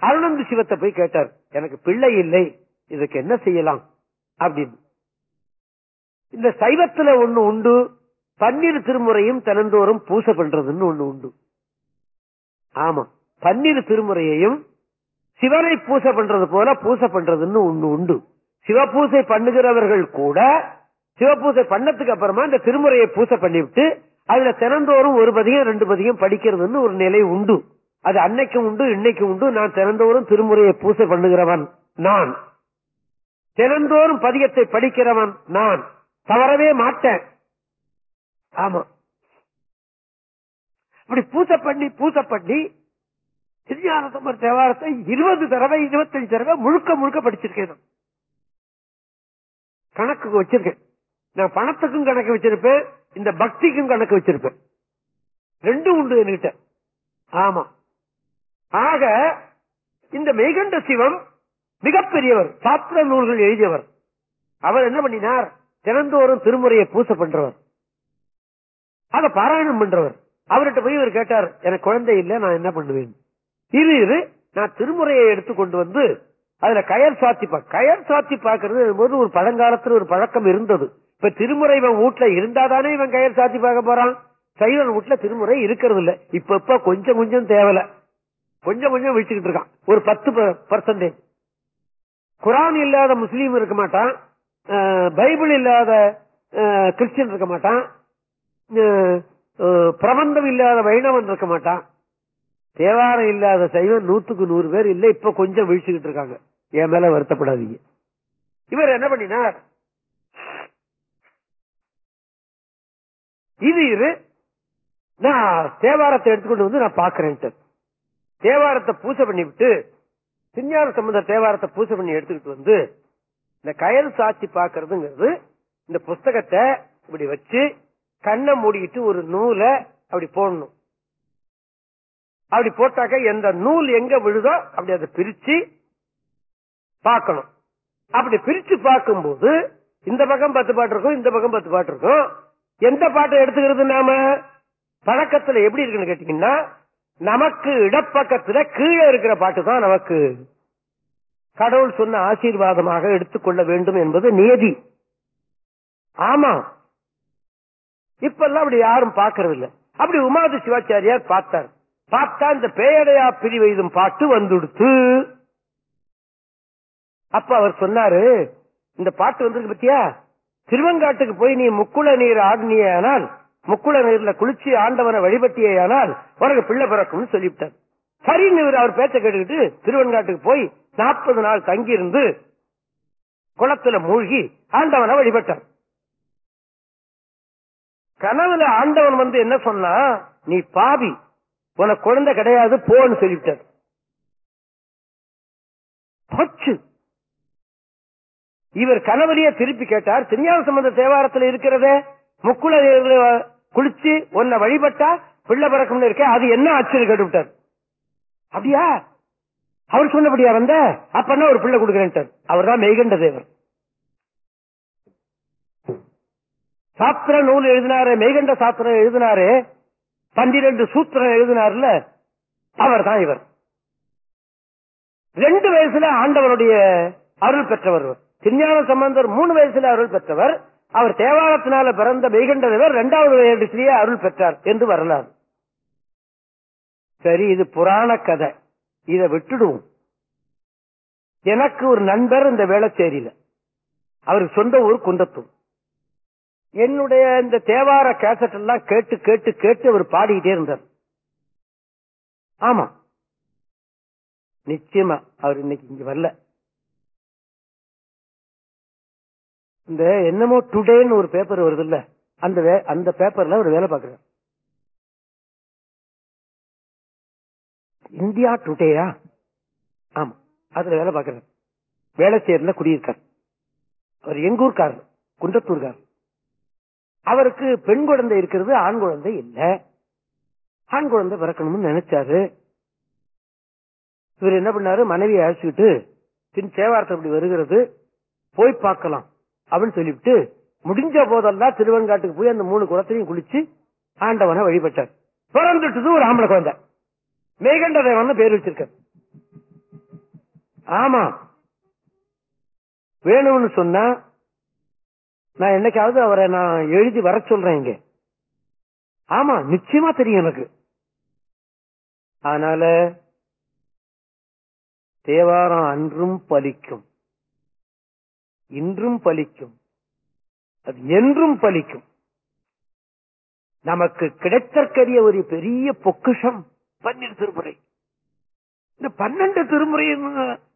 Speaker 2: அருணந்து சிவத்தை போய் கேட்டார் எனக்கு பிள்ளை இல்லை இதுக்கு என்ன செய்யலாம்? அப்படின்னு. இந்த சைவத்துல ஒண்ணு உண்டு பன்னீர் திருமுறையும் தினந்தோறும் பூசை பண்றதுன்னு ஒண்ணு உண்டு. ஆமா பன்னீர் திருமுறையையும் சிவனை பூசை பண்றது போல பூசை பண்றதுன்னு ஒண்ணு உண்டு. சிவபூசை பண்ணுகிறவர்கள் கூட சிவபூசை பண்ணதுக்கு அப்புறமா இந்த திருமுறையை பூசை பண்ணிவிட்டு அதுல தினந்தோறும் ஒரு பதியும் ரெண்டு பதியும் படிக்கிறதுன்னு ஒரு நிலை உண்டு. அது அன்னைக்கும் உண்டு இன்னைக்கும் உண்டு. நான் தினந்தோறும் திருமுறையை பூசை பண்ணுகிறவன் நான். தினந்தோறும் பதியத்தை படிக்கிறவன் நான். தவறவே மாட்டேன். ஆமா. அப்படி பூசை பண்ணி பூசை பண்ணி திருஞான சம்பர் தேவாரத்தை இருபது தடவை இருபத்தஞ்சு தடவை முழுக்க முழுக்க படிச்சிருக்கேன் கணக்கு வச்சிருக்கேன். நான் பணத்துக்கும் கணக்கு வச்சிருப்பேன் இந்த பக்திக்கும் கணக்கு வச்சிருப்பேன். ரெண்டும் உண்டு என்கிட்ட. ஆமா. ஆக இந்த மெய்கண்ட சிவம் மிகப்பெரியவர் சாத்திர நூல்கள் எழுதியவர். அவர் என்ன பண்ணினார்? தினந்தோறும் திருமுறையை பூச பண்றவர். அத பாராயணம் பண்றவர். அவர்கிட்ட போய் இவர் கேட்டார் எனக்கு குழந்தை இல்ல நான் என்ன பண்ணுவேன்? இரு இரு நான் திருமுறையை எடுத்து கொண்டு வந்து அதுல கயர் சாத்தி கயர் சாத்தி பாக்குறது போது ஒரு பழங்காலத்துல ஒரு பழக்கம் இருந்தது. இப்ப திருமுறை இவன் வீட்டுல இருந்தாதானே இவன் கயர் சாத்தி பார்க்க போறான்? சைவன் வீட்டுல திருமுறை இருக்கிறது இல்ல இப்ப இப்ப கொஞ்சம் கொஞ்சம் தேவல. கொஞ்சம் கொஞ்சம் விழிச்சுக்கிட்டு இருக்கான். ஒரு பத்து பர்சன்டேஜ் குரான் இல்லாத முஸ்லீம் இருக்க மாட்டான். பைபிள் இல்லாத கிறிஸ்டின் கிறிஸ்டியன் இருக்க மாட்டான். பிரபந்தம் இல்லாத வைணவன் இருக்க மாட்டான். தேவாரம் இல்லாத சைவம் நூத்துக்கு நூறு பேர் இல்ல இப்ப கொஞ்சம் விழிச்சுக்கிட்டு இருக்காங்க. என் மேல வருத்தப்படாதீங்க. இவர் என்ன பண்ணினார்? இது இரு நான் தேவாரத்தை எடுத்துக்கொண்டு வந்து நான் பாக்குறேன் தேவாரத்தை பூசை பண்ணிவிட்டு திருஞான சம்பந்த தேவாரத்தை பூசை பண்ணி எடுத்துக்கிட்டு வந்து இந்த கயல் சாட்சி பாக்குறதுங்கிறது இந்த புஸ்தகத்தை இப்படி வச்சு கண்ணை மூடிக்கிட்டு ஒரு நூலை அப்படி போடணும். அப்படி போட்டாக்க எந்த நூல் எங்க விழுதோ அப்படி அதை பிரிச்சு பார்க்கணும். அப்படி பிரிச்சு பார்க்கும்போது இந்த பக்கம் பத்து பாட்டு இருக்கும் இந்த பக்கம் பத்து பாட்டு இருக்கும். எந்த பாட்டை எடுத்துக்கிறது நாம? பழக்கத்துல எப்படி இருக்குன்னு கேட்டீங்கன்னா நமக்கு இடப்பக்கத்துல கீழே இருக்கிற பாட்டு தான் நமக்கு கடவுள் சொன்ன ஆசீர்வாதமாக எடுத்துக்கொள்ள வேண்டும் என்பது நியதி. ஆமா. இப்பெல்லாம் அப்படி யாரும் பாக்குறது இல்ல அப்படி உமாதி சிவாச்சாரியார் பார்த்தார். பார்த்தா இந்த பேயடையா பிரிவெய்தும் பாட்டு வந்துடுத்து. அப்ப அவர் சொன்னாரு இந்த பாட்டு வந்திருக்கு பத்தியா? திருவங்காட்டுக்கு போய் நீ முக்குள நீர் ஆடினியானால் முக்குள நீர்ல குளிச்சு ஆண்டவனை வழிபட்டியானால் உனக்கு பிள்ளை பிறக்கும்னு சொல்லிவிட்டார். சரின்னு இவர் அவர் பேச்ச கேட்டுக்கிட்டு திருவெண்காட்டுக்கு போய் நாற்பது நாள் தங்கியிருந்து குளத்துல மூழ்கி ஆண்டவனை வழிபட்டார். கனவுல ஆண்டவன் வந்து என்ன சொன்னா நீ பாவி உனக்கு குழந்தை கிடையாது போன்னு சொல்லிவிட்டார். பச்சு. இவர் கணவரையே திருப்பி கேட்டார் திருஞான சம்பந்த தேவாரத்தில் இருக்கிறதே முக்குல குளிச்சு உன்னை வழிபட்டா பிள்ளை பிறக்கும்னு இருக்க அது என்ன ஆச்சரியம்? கேட்டுவிட்டார் அப்படியா? அவர் சொன்னபடியா வந்த? அப்பன்னா ஒரு பிள்ளை கொடுக்கிறேன் அவர் தான் மெய்கண்ட தேவர். சாஸ்திர நூல் எழுதினாரு மெய்கண்ட சாஸ்திரம் எழுதினாரு பன்னிரண்டு சூத்திரம் எழுதினார்ல அவர் தான் இவர். ரெண்டு வயசுல ஆண்டவருடைய அருள் பெற்றவர் திருஞான சம்பந்தர் மூணு வயசுல அருள் பெற்றவர். அவர் தேவாலத்தினால பிறந்த மெய்கண்ட இரண்டாவது வயதிலேயே அருள் பெற்றார் என்று வரலாறு. சரி இது புராண கதை. இதை விட்டுடுவோம். எனக்கு ஒரு நண்பர் இந்த வேளச்சேரியில. அவருக்கு சொந்த ஊர் குந்தத்தும் என்னுடைய இந்த தேவார கேசட் எல்லாம் கேட்டு கேட்டு கேட்டு அவர் பாடிக்கிட்டே இருந்தார். ஆமா. நிச்சயமா அவர் இன்னைக்கு இங்க வரல. இந்த என்னமோ டுடேன்னு ஒரு பேப்பர் வருது இல்ல அந்த வே- அந்த பேப்பர்ல ஒரு வேலை பார்க்கிறார். இந்தியா டுடேயா? ஆமா. அதுல வேலை பார்க்கிறார். வேளச்சேரியில குடியிருக்கார். அவர் எங்கூர்காரர் குன்றத்தூர்காரர். அவருக்கு பெண் குழந்தை இருக்கிறது ஆண் குழந்தை இல்ல. ஆண் குழந்தை பிறக்கணும்னு நினைச்சாரு. இவர் என்ன பண்ணாரு? மனைவியை அழைச்சிக்கிட்டு பின் சேவாரத்தை அப்படி வருகிறது போய் பார்க்கலாம் அப்படின்னு சொல்லிவிட்டு முடிஞ்ச போதெல்லாம் திருவெண்காட்டுக்கு போய் அந்த மூணு குளத்தையும் குளிச்சு ஆண்டவனை வழிபட்டார். பிறந்துட்டது ஒரு ஆம்பளை குழந்தை. மேகண்ட தேவன் பேர் வச்சிருக்க ஆமா. வேணும்னு சொன்னா நான் என்னைக்காவது அவரை நான் எழுதி வர சொல்றேன் இங்க. ஆமா நிச்சயமா தெரியும் எனக்கு. அதனால தேவாரம் அன்றும் பலிக்கும். இன்றும் பலிக்கும். அது என்றும் பலிக்கும். நமக்கு கிடைத்தற்கரிய ஒரு பெரிய பொக்கிஷம் பன்னீர் திருமுறை. இந்த பன்னெண்டு திருமுறை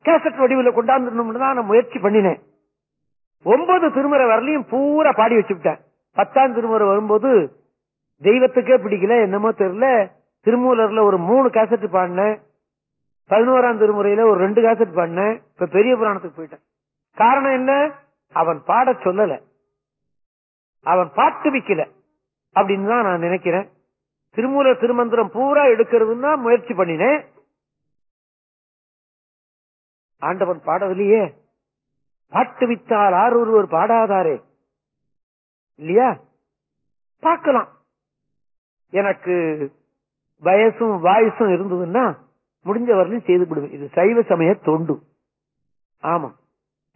Speaker 2: கேசட் வடிவில் கொண்டாந்துடணும்னு தான் நான் முயற்சி பண்ணினேன். ஒன்பது திருமுறை வரலையும் பூரா பாடி வச்சுக்கிட்டேன். பத்தாம் திருமுறை வரும்போது தெய்வத்துக்கே பிடிக்கல என்னமோ தெரியல. திருமூலர்ல ஒரு மூணு கேசட் பாடினேன். பதினோராம் திருமுறையில ஒரு ரெண்டு கேசட் பாடினேன். இப்ப பெரிய புராணத்துக்கு போயிட்டேன். காரணம் என்ன? அவன் பாட சொல்லல. அவன் பாட்டு விக்கல. அப்படின்னு தான் நான் நினைக்கிறேன். திருமூலர் திருமந்திரம் பூரா எடுக்கிறதுன்னா முயற்சி பண்ணினேன். ஆண்டவன் பாடவில்லையே. பாட்டு வித்தால் ஆறு ஒருவர் பாடாதாரே? இல்லையா? பார்க்கலாம். எனக்கு வயசும் வாய்ஸும் இருந்ததுன்னா முடிஞ்ச வரலையும் செய்து விடுவேன் இது சைவ சமய தொண்டு. ஆமா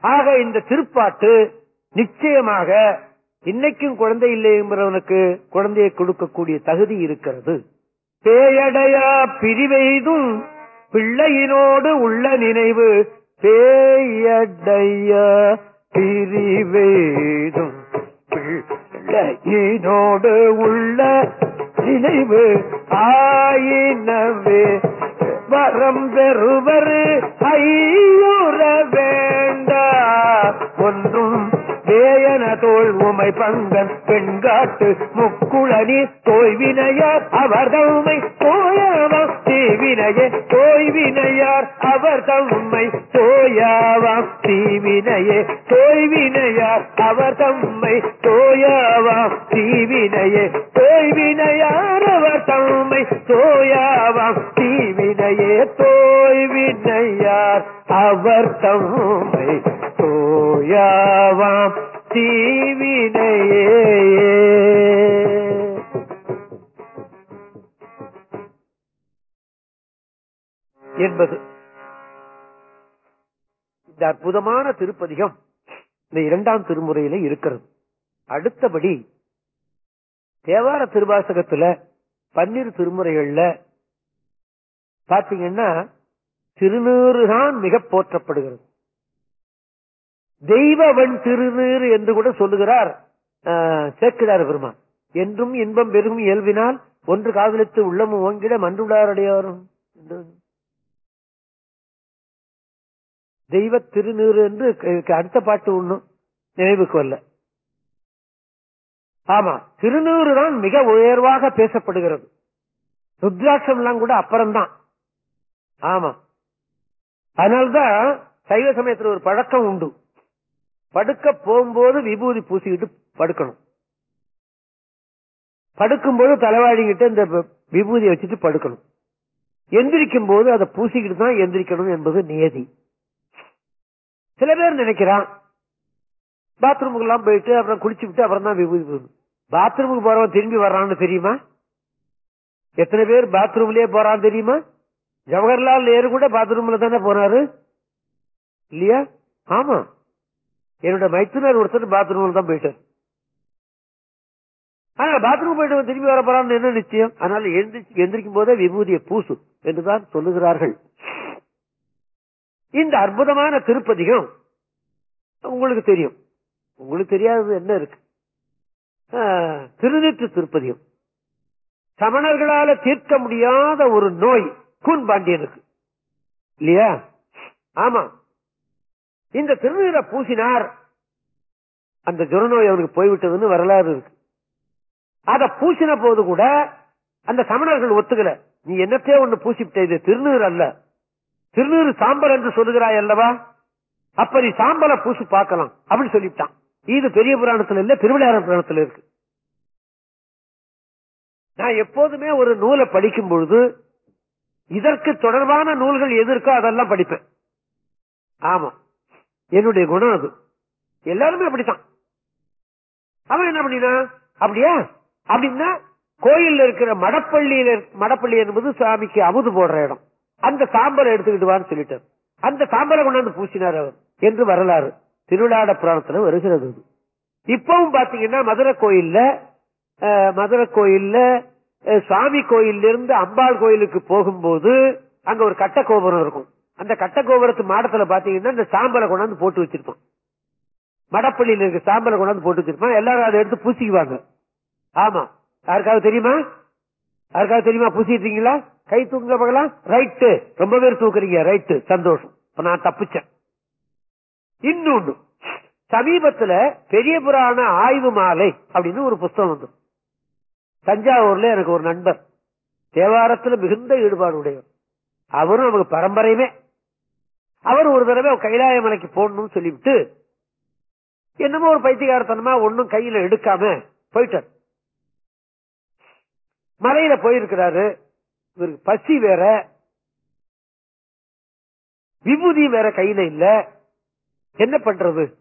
Speaker 2: ஆக இந்த திருப்பாட்டு நிச்சயமாக இன்னைக்கும் குழந்தை இல்லை என்பவனுக்கு குழந்தையை கொடுக்கக்கூடிய தகுதி இருக்கிறது. பேயடையா பிரிவெய்தும் பிள்ளையினோடு உள்ள நினைவு பேயடையா பிரிவேதும் பிள்ளையினோடு உள்ள நினைவு ஆயினவே. வரம் பெறுவர் ஐயுற வேண்டா. ஒன்றும் வேயன தோல் உமை பங்கன் பெண்காட்டு முக்குழனி தோய்வினையார் அவர் தம்மை தோயாவாம் தீவினையே தோய்வினையார் அவர் தம்மை தோயாவாம் தீவினையே தோய்வினையார் அவர் தம்மை தோயாவாம் தீவினையே தோய்வினையார் அவர் தம்மை தோயாவாம் தீவினையே தோய்வினையார் அவர் தம்மை தோயாவாம். தீவினையே. என்பது. இந்த அற்புதமான திருப்பதிகம் இந்த இரண்டாம் திருமுறையில இருக்கிறது. அடுத்தபடி தேவார திருவாசகத்துல பன்னிரு திருமுறைகள்ல பாத்தீங்கன்னா திருநீறுதான் மிக போற்றப்படுகிறது. தெய்வவன் திருநீறு என்று கூட சொல்லுகிறார் சேக்கிடார் பெருமான். என்றும் இன்பம் பெருகும் இயல்பினால் ஒன்று காதலித்து உள்ளமும் ஓங்கிட மன்றுடாரடையாரும் தெய்வ திருநீறு என்று க- அடுத்த பாட்டு ஒண்ணும் நினைவுக்கு வரல. ஆமா திருநூறு தான் மிக உயர்வாக பேசப்படுகிறது. ருத்ராட்சம் எல்லாம் கூட அப்புறம்தான். ஆமா அதனால்தான் சைவ சமயத்துல ஒரு பழக்கம் உண்டு. படுக்க போகும்போது விபூதி பூசிக்கிட்டு படுக்கணும். படுக்கும்போது தலைவாழிக்கிட்டு இந்த விபூதியை வச்சுட்டு படுக்கணும். எந்திரிக்கும் போது அதை பூசிக்கிட்டு தான் எந்திரிக்கணும் என்பது நியதி. சில பேர் நினைக்கிறான் பாத்ரூமுக்கு எல்லாம் போயிட்டு அப்புறம் குளிச்சு விட்டு அப்புறம் தான் விபூதி போகணும் பாத்ரூமுக்கு போறவன் திரும்பி வர்றான்னு தெரியுமா? எத்தனை பேர் பாத்ரூம்லயே போறான்னு தெரியுமா? ஜவஹர்லால் நேரு கூட பாத்ரூம்ல தானே போனாரு? இல்லையா? ஆமா. என்னோட மைத்துனர் ஒருத்தர் பாத்ரூம்ல தான் போயிட்டார். ஆனால் பாத்ரூம் போயிட்டு திரும்பி வர போறான்னு என்ன நிச்சயம்? அதனால எந்திரிச்சு எந்திரிக்கும் போதே விபூதியை பூசு என்றுதான் சொல்லுகிறார்கள். இந்த அற்புதமான திருப்பதிகம் உங்களுக்கு தெரியும். உங்களுக்கு தெரியாதது என்ன இருக்கு? திருநெற்று திருப்பதியம் சமணர்களால தீர்க்க முடியாத ஒரு நோய். கூன் பாண்டியனுக்கு. இல்லையா? ஆமா. இந்த திருநீரை பூசினார். அந்த ஜுரநோய் அவனுக்கு போய்விட்டதுன்னு வரலாறு இருக்கு. அத பூசின போது கூட அந்த சமணர்கள் ஒத்துக்கல. நீ என்னத்தையோ ஒண்ணு பூசிவிட்ட? இது திருநீர் அல்ல. திருநீர் சாம்பல் என்று சொல்லுகிறாய் அல்லவா? அப்ப நீ சாம்பலை பூசி பார்க்கலாம் அப்படின்னு சொல்லிவிட்டான். இது பெரிய புராணத்துல இல்ல திருவிளையாட புராணத்துல இருக்கு. நான் எப்போதுமே ஒரு நூலை படிக்கும் பொழுது இதற்கு தொடர்பான நூல்கள் எது இருக்கோ அதெல்லாம் படிப்பேன். ஆமா. என்னுடைய குணம் அது. எல்லாருமே அப்படித்தான். அவன் என்ன பண்ணினா அப்படியா? அப்படின்னா கோயில் இருக்கிற மடப்பள்ளியில மடப்பள்ளி என்பது சாமிக்கு அமுது போடுற இடம். அந்த சாம்பலை எடுத்துக்கிட்டு வான்னு சொல்லிட்டார். அந்த சாம்பலை கொண்டாந்து பூசினார் அவர். என்று வரலாறு. திருவிழாட புராணத்துல வருகிறது இப்பவும் பாத்தீங்கன்னா மதுரை கோயில்ல மதுரை கோயில்ல சாமி கோயிலிருந்து கோயில்ல இருந்து அம்பாள் கோயிலுக்கு போகும்போது அங்க ஒரு கட்ட கோபுரம் இருக்கும். அந்த கட்ட கோபுரத்து மாடத்துல பாத்தீங்கன்னா இந்த சாம்பலை கொண்டாந்து போட்டு வச்சிருப்பான். மடப்பள்ளியில இருக்க சாம்பலை கொண்டாந்து போட்டு வச்சிருப்பான். எல்லாரும் அதை எடுத்து பூசிக்குவாங்க. ஆமா. யாருக்காவது தெரியுமா? யாருக்காவது தெரியுமா? பூசிட்டு இருக்கீங்களா கை தூக்குங்க பார்க்கலாம் ரைட்டு ரொம்ப பேர் தூக்குறீங்க. ரைட்டு சந்தோஷம். இப்ப நான் தப்பிச்சேன். இன்னொன்னு. சமீபத்துல பெரிய புராண ஆய்வு மாலை அப்படின்னு ஒரு புஸ்தகம் வந்து தஞ்சாவூர்ல எனக்கு ஒரு நண்பர். தேவாரத்துல மிகுந்த ஈடுபாடு உடையவர் அவரும் நமக்கு பரம்பரையுமே அவர் ஒரு தடவை கைலாய மலைக்கு போடணும்னு சொல்லிவிட்டு என்னமோ ஒரு பைத்தியகாரத்தனமா ஒன்னும் கையில எடுக்காம போயிட்டார். மலையில போயிருக்கிறாரு. இவருக்கு பசி வேற. விபூதி வேற கையில இல்ல. என்ன பண்றது?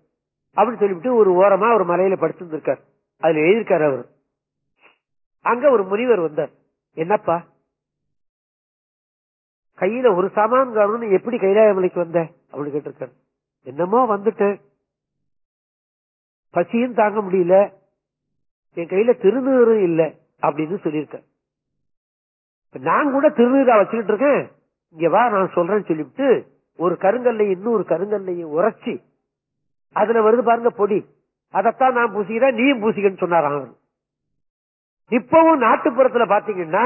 Speaker 2: அப்படின்னு சொல்லிவிட்டு ஒரு ஓரமா ஒரு மலையில படுத்திருந்திருக்கார். அதுல எழுதியிருக்காரு அவர். அங்க ஒரு முனிவர் வந்தார். என்னப்பா? கையில ஒரு சாமான் காணும்னு எப்படி கைலாய மலைக்கு வந்த? அப்படின்னு கேட்டிருக்காரு. என்னமோ வந்துட்டேன். பசியும் தாங்க முடியல. என் கையில திருநீரும் இல்ல அப்படின்னு சொல்லியிருக்கேன் நான் கூட திருநீரா வச்சுக்கிட்டு இருக்கேன். இங்க வா நான் சொல்றேன்னு சொல்லிவிட்டு ஒரு கருங்கல்லை இன்னொரு கருங்கல்லையும் உரைச்சி அதுல வருது பாருங்க பொடி. அதைத்தான் நான் பூசிக்கிறேன் நீயும் பூசிக்கன்னு சொன்னார் அவன் இப்பவும் நாட்டுப்புறத்துல பாத்தீங்கன்னா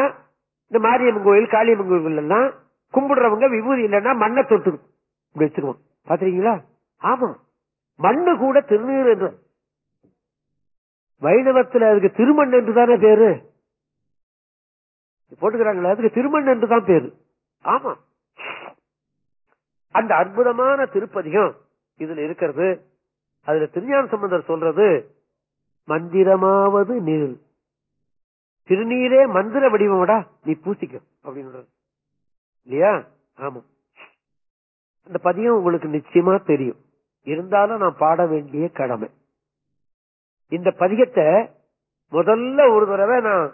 Speaker 2: இந்த மாரியம்மன் கோயில் காளியம்மன் கோயில் எல்லாம் கும்பிடுறவங்க விபூதி இல்லைன்னா மண்ணை தொட்டு இப்படி வச்சிருவோம் பாத்திருக்கீங்களா ஆமா. மண்ணு கூட திருநீர் என்று. வைணவத்துல அதுக்கு திருமண் என்று தானே பேரு? போட்டுக்கிறாங்களே அதுக்கு திருமண் என்று தான் பேரு. ஆமா. அந்த அற்புதமான திருப்பதிகம் இதுல இருக்கிறது. அதுல திருஞான சம்பந்தர் சொல்றது மந்திரமாவது நீர் திருநீரே மந்திர வடிவமடா நீ பூசிக்க அப்படின்னு இல்லையா? ஆமா. அந்த பதியம் உங்களுக்கு நிச்சயமா தெரியும். இருந்தாலும் நான் பாட வேண்டிய கடமை. இந்த பதியத்தை முதல்ல ஒரு தடவை நான்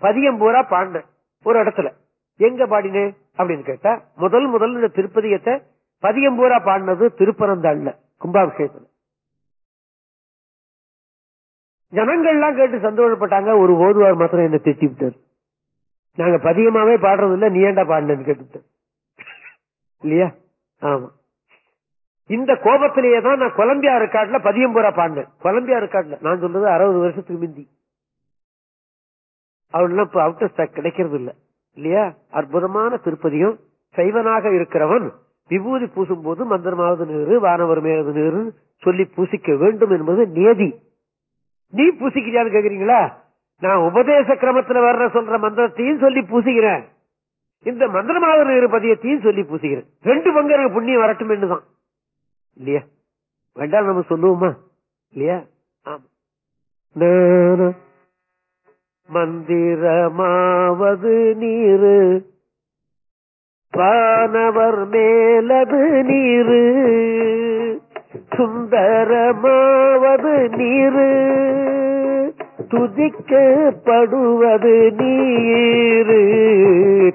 Speaker 2: பதியம் பூரா பாடினேன் ஒரு இடத்துல. எங்க பாடினேன் அப்படின்னு கேட்டா முதல் முதல் இந்த திருப்பதியத்தை பதியம் பூரா பாடினது திருப்பரந்தாள்ல கும்பாபிஷேகத்துல. ஜனங்கள்லாம் கேட்டு சந்தோஷப்பட்டாங்க. ஒரு ஓதுவார் மாத்திரம் என்ன திட்டி விட்டார். நாங்க பதிகமாவே பாடுறது இல்ல நீ ஏன்டா பாடினு இல்லையா? ஆமா. இந்த கோபத்திலேயே தான் நான் கொலம்பியா ரெக்கார்ட்ல பதியம் பூரா பாடினேன். கொலம்பியா ரெக்கார்ட்ல. நான் சொல்றது அறுபது வருஷத்துக்கு மிந்தி. அவன்லாம் இப்ப அவுட் ஸ்டாக் கிடைக்கிறது இல்ல இல்லையா? அற்புதமான திருப்பதியும் சைவனாக இருக்கிறவன் விபூதி பூசும் போது மந்திரமாவது நேரு வானவர் மேலது நேரு சொல்லி பூசிக்க வேண்டும் என்பது நியதி. நீ பூசிக்கிறியான்னு கேக்குறீங்களா? நான் உபதேச கிரமத்துல வர்ற சொல்ற மந்திரத்தையும் சொல்லி பூசிக்கிறேன். இந்த மந்திரமாவது இருப்பதையத்தையும் பதியத்தையும் சொல்லி பூசிக்கிறேன். ரெண்டு பங்கு எனக்கு புண்ணியம் வரட்டும் தான். இல்லையா? வேண்டாம் நம்ம சொல்லுவோமா? இல்லையா? ஆமா. மந்திரமாவது நீரு பானவர் மேலது நீரு. சுந்தரமாவது நீரு துதிக்கப்படுவது நீரு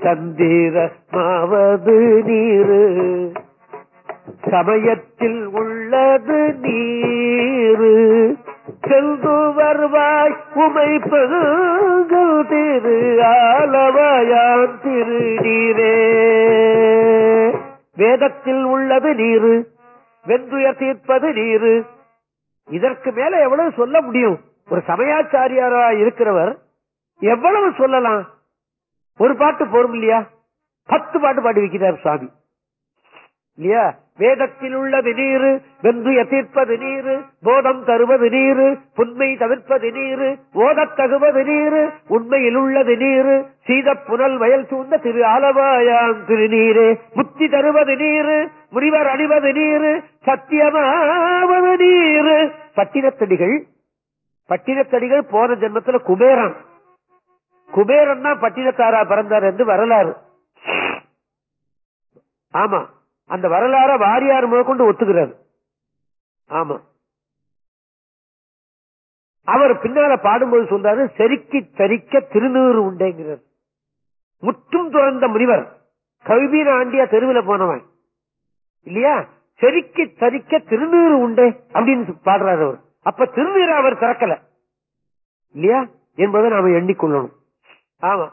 Speaker 2: தந்திரமாவது நீரு. சமயத்தில் உள்ளது நீரு செல்து வருவாய் உமை பெருங்கள் திரு ஆலவாயான் திரு நீரே வேதத்தில் உள்ளது நீரு வெந்துயர் தீர்ப்பது நீரு. இதற்கு மேல எவ்வளவு சொல்ல முடியும்? ஒரு சமயாச்சாரியாரா இருக்கிறவர் எவ்வளவு சொல்லலாம்? ஒரு பாட்டு போரும் இல்லையா? பத்து பாட்டு பாடி வைக்கிறார் சுவாமி. இல்லையா? வேதத்தில் உள்ளது நீரு வென்று எதிர்ப்பது நீரு போதம் தருவது நீரு புன்மை தவிர்ப்பது நீரு ஓதத் தகுவது நீரு உண்மையில் உள்ளது நீரு சீத புனல் வயல் சூழ்ந்த திரு ஆலவாயாம் திருநீரு. புத்தி தருவது நீரு முனிவர் அணிவது நீரு சத்தியமாவது நீரு. பட்டினத்தடிகள் பட்டினத்தடிகள் போன ஜென்மத்துல குபேரன். குபேரன் தான் பட்டினத்தாரா பிறந்தார் என்று வரலாறு. ஆமா. அந்த வரலாற வாரியார் முதற்கொண்டு ஒத்துக்கிறார். ஆமா. அவர் பின்னால பாடும்போது சொல்றாரு செருக்கி தரிக்க திருநூறு உண்டேங்கிறார். முற்றும் துறந்த முனிவர் கவிபீர ஆண்டியா தெருவில் போனவன். இல்லையா? செருக்கி தரிக்க திருநூறு உண்டே அப்படின்னு பாடுறாரு அவர். அப்ப திருநீரை அவர் திறக்கல. இல்லையா? என்பதை நாம எண்ணிக்கொள்ளணும். ஆமா.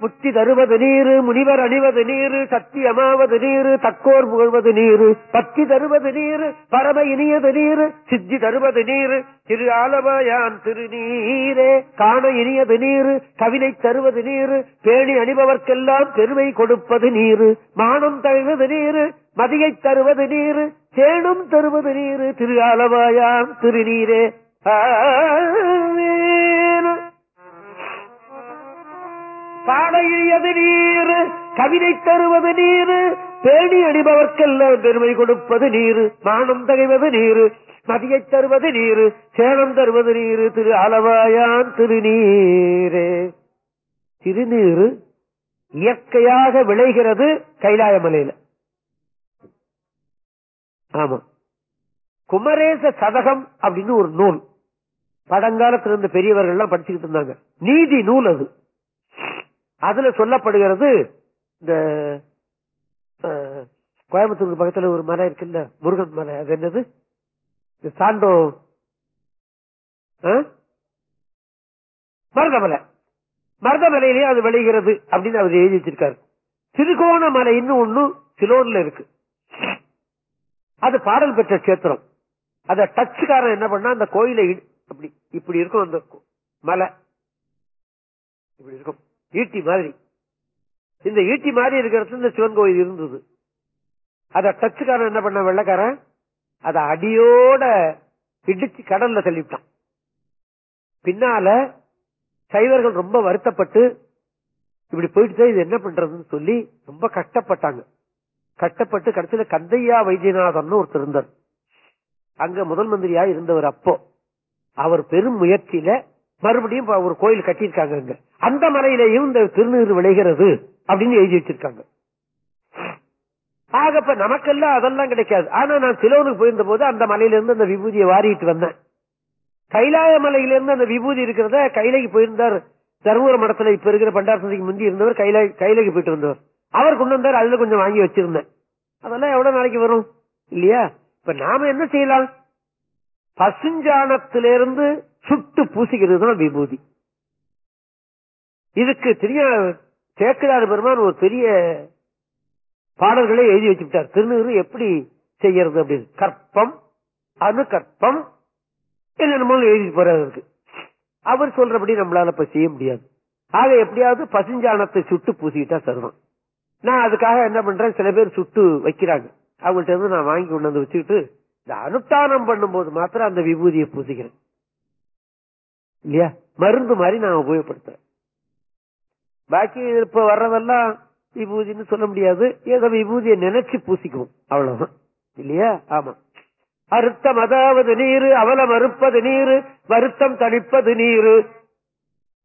Speaker 2: முத்தி தருவது நீரு முனிவர் அணிவது நீரு சத்தியமாவது நீரு தக்கோர் புகழ்வது நீரு. பக்தி தருவது நீரு பரம இனியது நீரு சித்தி தருவது நீரு. திரு ஆலவாயான் திருநீரே காண இனியது நீரு கவினை தருவது நீரு பேணி அணிபவர்க்கெல்லாம் பெருமை கொடுப்பது நீரு. மானம் தழுவது நீரு மதியை தருவது நீரு தேனும் தருவது நீரு. திரு ஆலவாயான் திருநீரே. பாடையது நீர்? கவிதை தருவது நீர்? பேணி அணிபவர்க்கெல்லாம் பெருமை கொடுப்பது நீர். மானம் தகைவது நீர். மதியை தருவது நீர். சேலம் தருவது நீர். திரு அளவாயான் திருநீரே. திருநீரு இயற்கையாக விளைகிறது கைலாயமலையில. ஆமா. குமரேச சதகம் அப்படின்னு ஒரு நூல். பழங்காலத்திலிருந்து பெரியவர்கள் எல்லாம் படிச்சுக்கிட்டு இருந்தாங்க. நீதி நூல் அது. அதுல சொல்லப்படுகிறது இந்த கோயம்புத்தூர் கோயம்புத்தூருக்கு பக்கத்துல ஒரு மலை இருக்குல்ல முருகன் மலை அது என்னது? இந்த சாண்டோ மருதமலை. மருதமலையிலேயே அது விளைகிறது அப்படின்னு அவர் எழுதி வச்சிருக்காரு. திருகோணமலை இன்னும் ஒண்ணு சிலோன்ல இருக்கு. அது பாடல் பெற்ற கஷேத்திரம். அத டச்சுக்காரன் என்ன பண்ணா அந்த கோயிலை அப்படி இப்படி இருக்கும் அந்த கோ- மலை. இப்படி இருக்கும். ஈட்டி மாதிரி. இந்த ஈட்டி மாதிரி இருக்கிறது இந்த சிவன் கோயில் இருந்தது. அத டச்சுக்காரன் என்ன பண்ண வெள்ளக்காரன்? அத அடியோட இடிச்சு கடல்ல தள்ளிவிட்டான். பின்னால சைவர்கள் ரொம்ப வருத்தப்பட்டு இப்படி போயிட்டு இது என்ன பண்றதுன்னு சொல்லி ரொம்ப கஷ்டப்பட்டாங்க. கஷ்டப்பட்டு கடைசியில கந்தையா வைத்தியநாதன் ஒருத்தர் இருந்தார். அங்க முதல் மந்திரியா இருந்தவர் அப்போ. அவர் பெரும் முயற்சியில மறுபடியும் ஒரு கோயில் கட்டியிருக்காங்க அங்க. அந்த மலையிலேயும் இந்த திருநீர் விளைகிறது அப்படின்னு எழுதி வச்சிருக்காங்க. ஆகப்ப நமக்கெல்லாம் அதெல்லாம் கிடைக்காது. ஆனா நான் சிலோனுக்கு போயிருந்த போது அந்த மலையிலிருந்து அந்த விபூதியை வாரிட்டு வந்தேன். கைலாய மலையிலிருந்து அந்த விபூதி இருக்கிறத கைலைக்கு போயிருந்தார். தருமபுர மடத்துல இப்ப இருக்கிற பண்டாரசதிக்கு முந்தி இருந்தவர் கைலை கைலைக்கு போயிட்டு வந்தவர். அவர் கொண்டு வந்தார் அதுல கொஞ்சம் வாங்கி வச்சிருந்தேன். அதெல்லாம் எவ்வளவு நாளைக்கு வரும்? இல்லையா? இப்ப நாம என்ன செய்யலாம்? பசுஞ்சானத்திலிருந்து சுட்டு பூசிக்கிறது தான் விபூதி. இதுக்கு தெரிய சேக்கிரார் பெருமான் ஒரு பெரிய பாடல்களை எழுதி வச்சுட்டார் திருநீறு எப்படி செய்யறது அப்படின்னு. கற்பம் அணுகற்பம் என்னென்னமோ எழுதி போறாரு இருக்கு அவர் சொல்றபடி நம்மளால இப்ப செய்ய முடியாது. ஆக எப்படியாவது பசுஞ்சாணத்தை சுட்டு பூசிக்கிட்டா சர்வம். நான் அதுக்காக என்ன பண்றேன்? சில பேர் சுட்டு வைக்கிறாங்க. அவங்கள்ட்ட இருந்து நான் வாங்கி கொண்டு வந்து வச்சுக்கிட்டு இந்த அனுஷ்டானம் பண்ணும்போது மாத்திரம் அந்த விபூதியை பூசிக்கிறேன். இல்லையா? மருந்து மாதிரி நான் உபயோகப்படுத்துறேன். பாக்கி இப்ப வர்றதெல்லாம் விபூதின்னு சொல்ல முடியாது. ஏதோ விபூதியை நினைச்சு பூசிக்குவோம். அவ்வளவுதான். இல்லையா? ஆமா. அறுத்தம் அதாவது நீரு அவலம் அறுப்பது நீரு வருத்தம் தணிப்பது நீரு.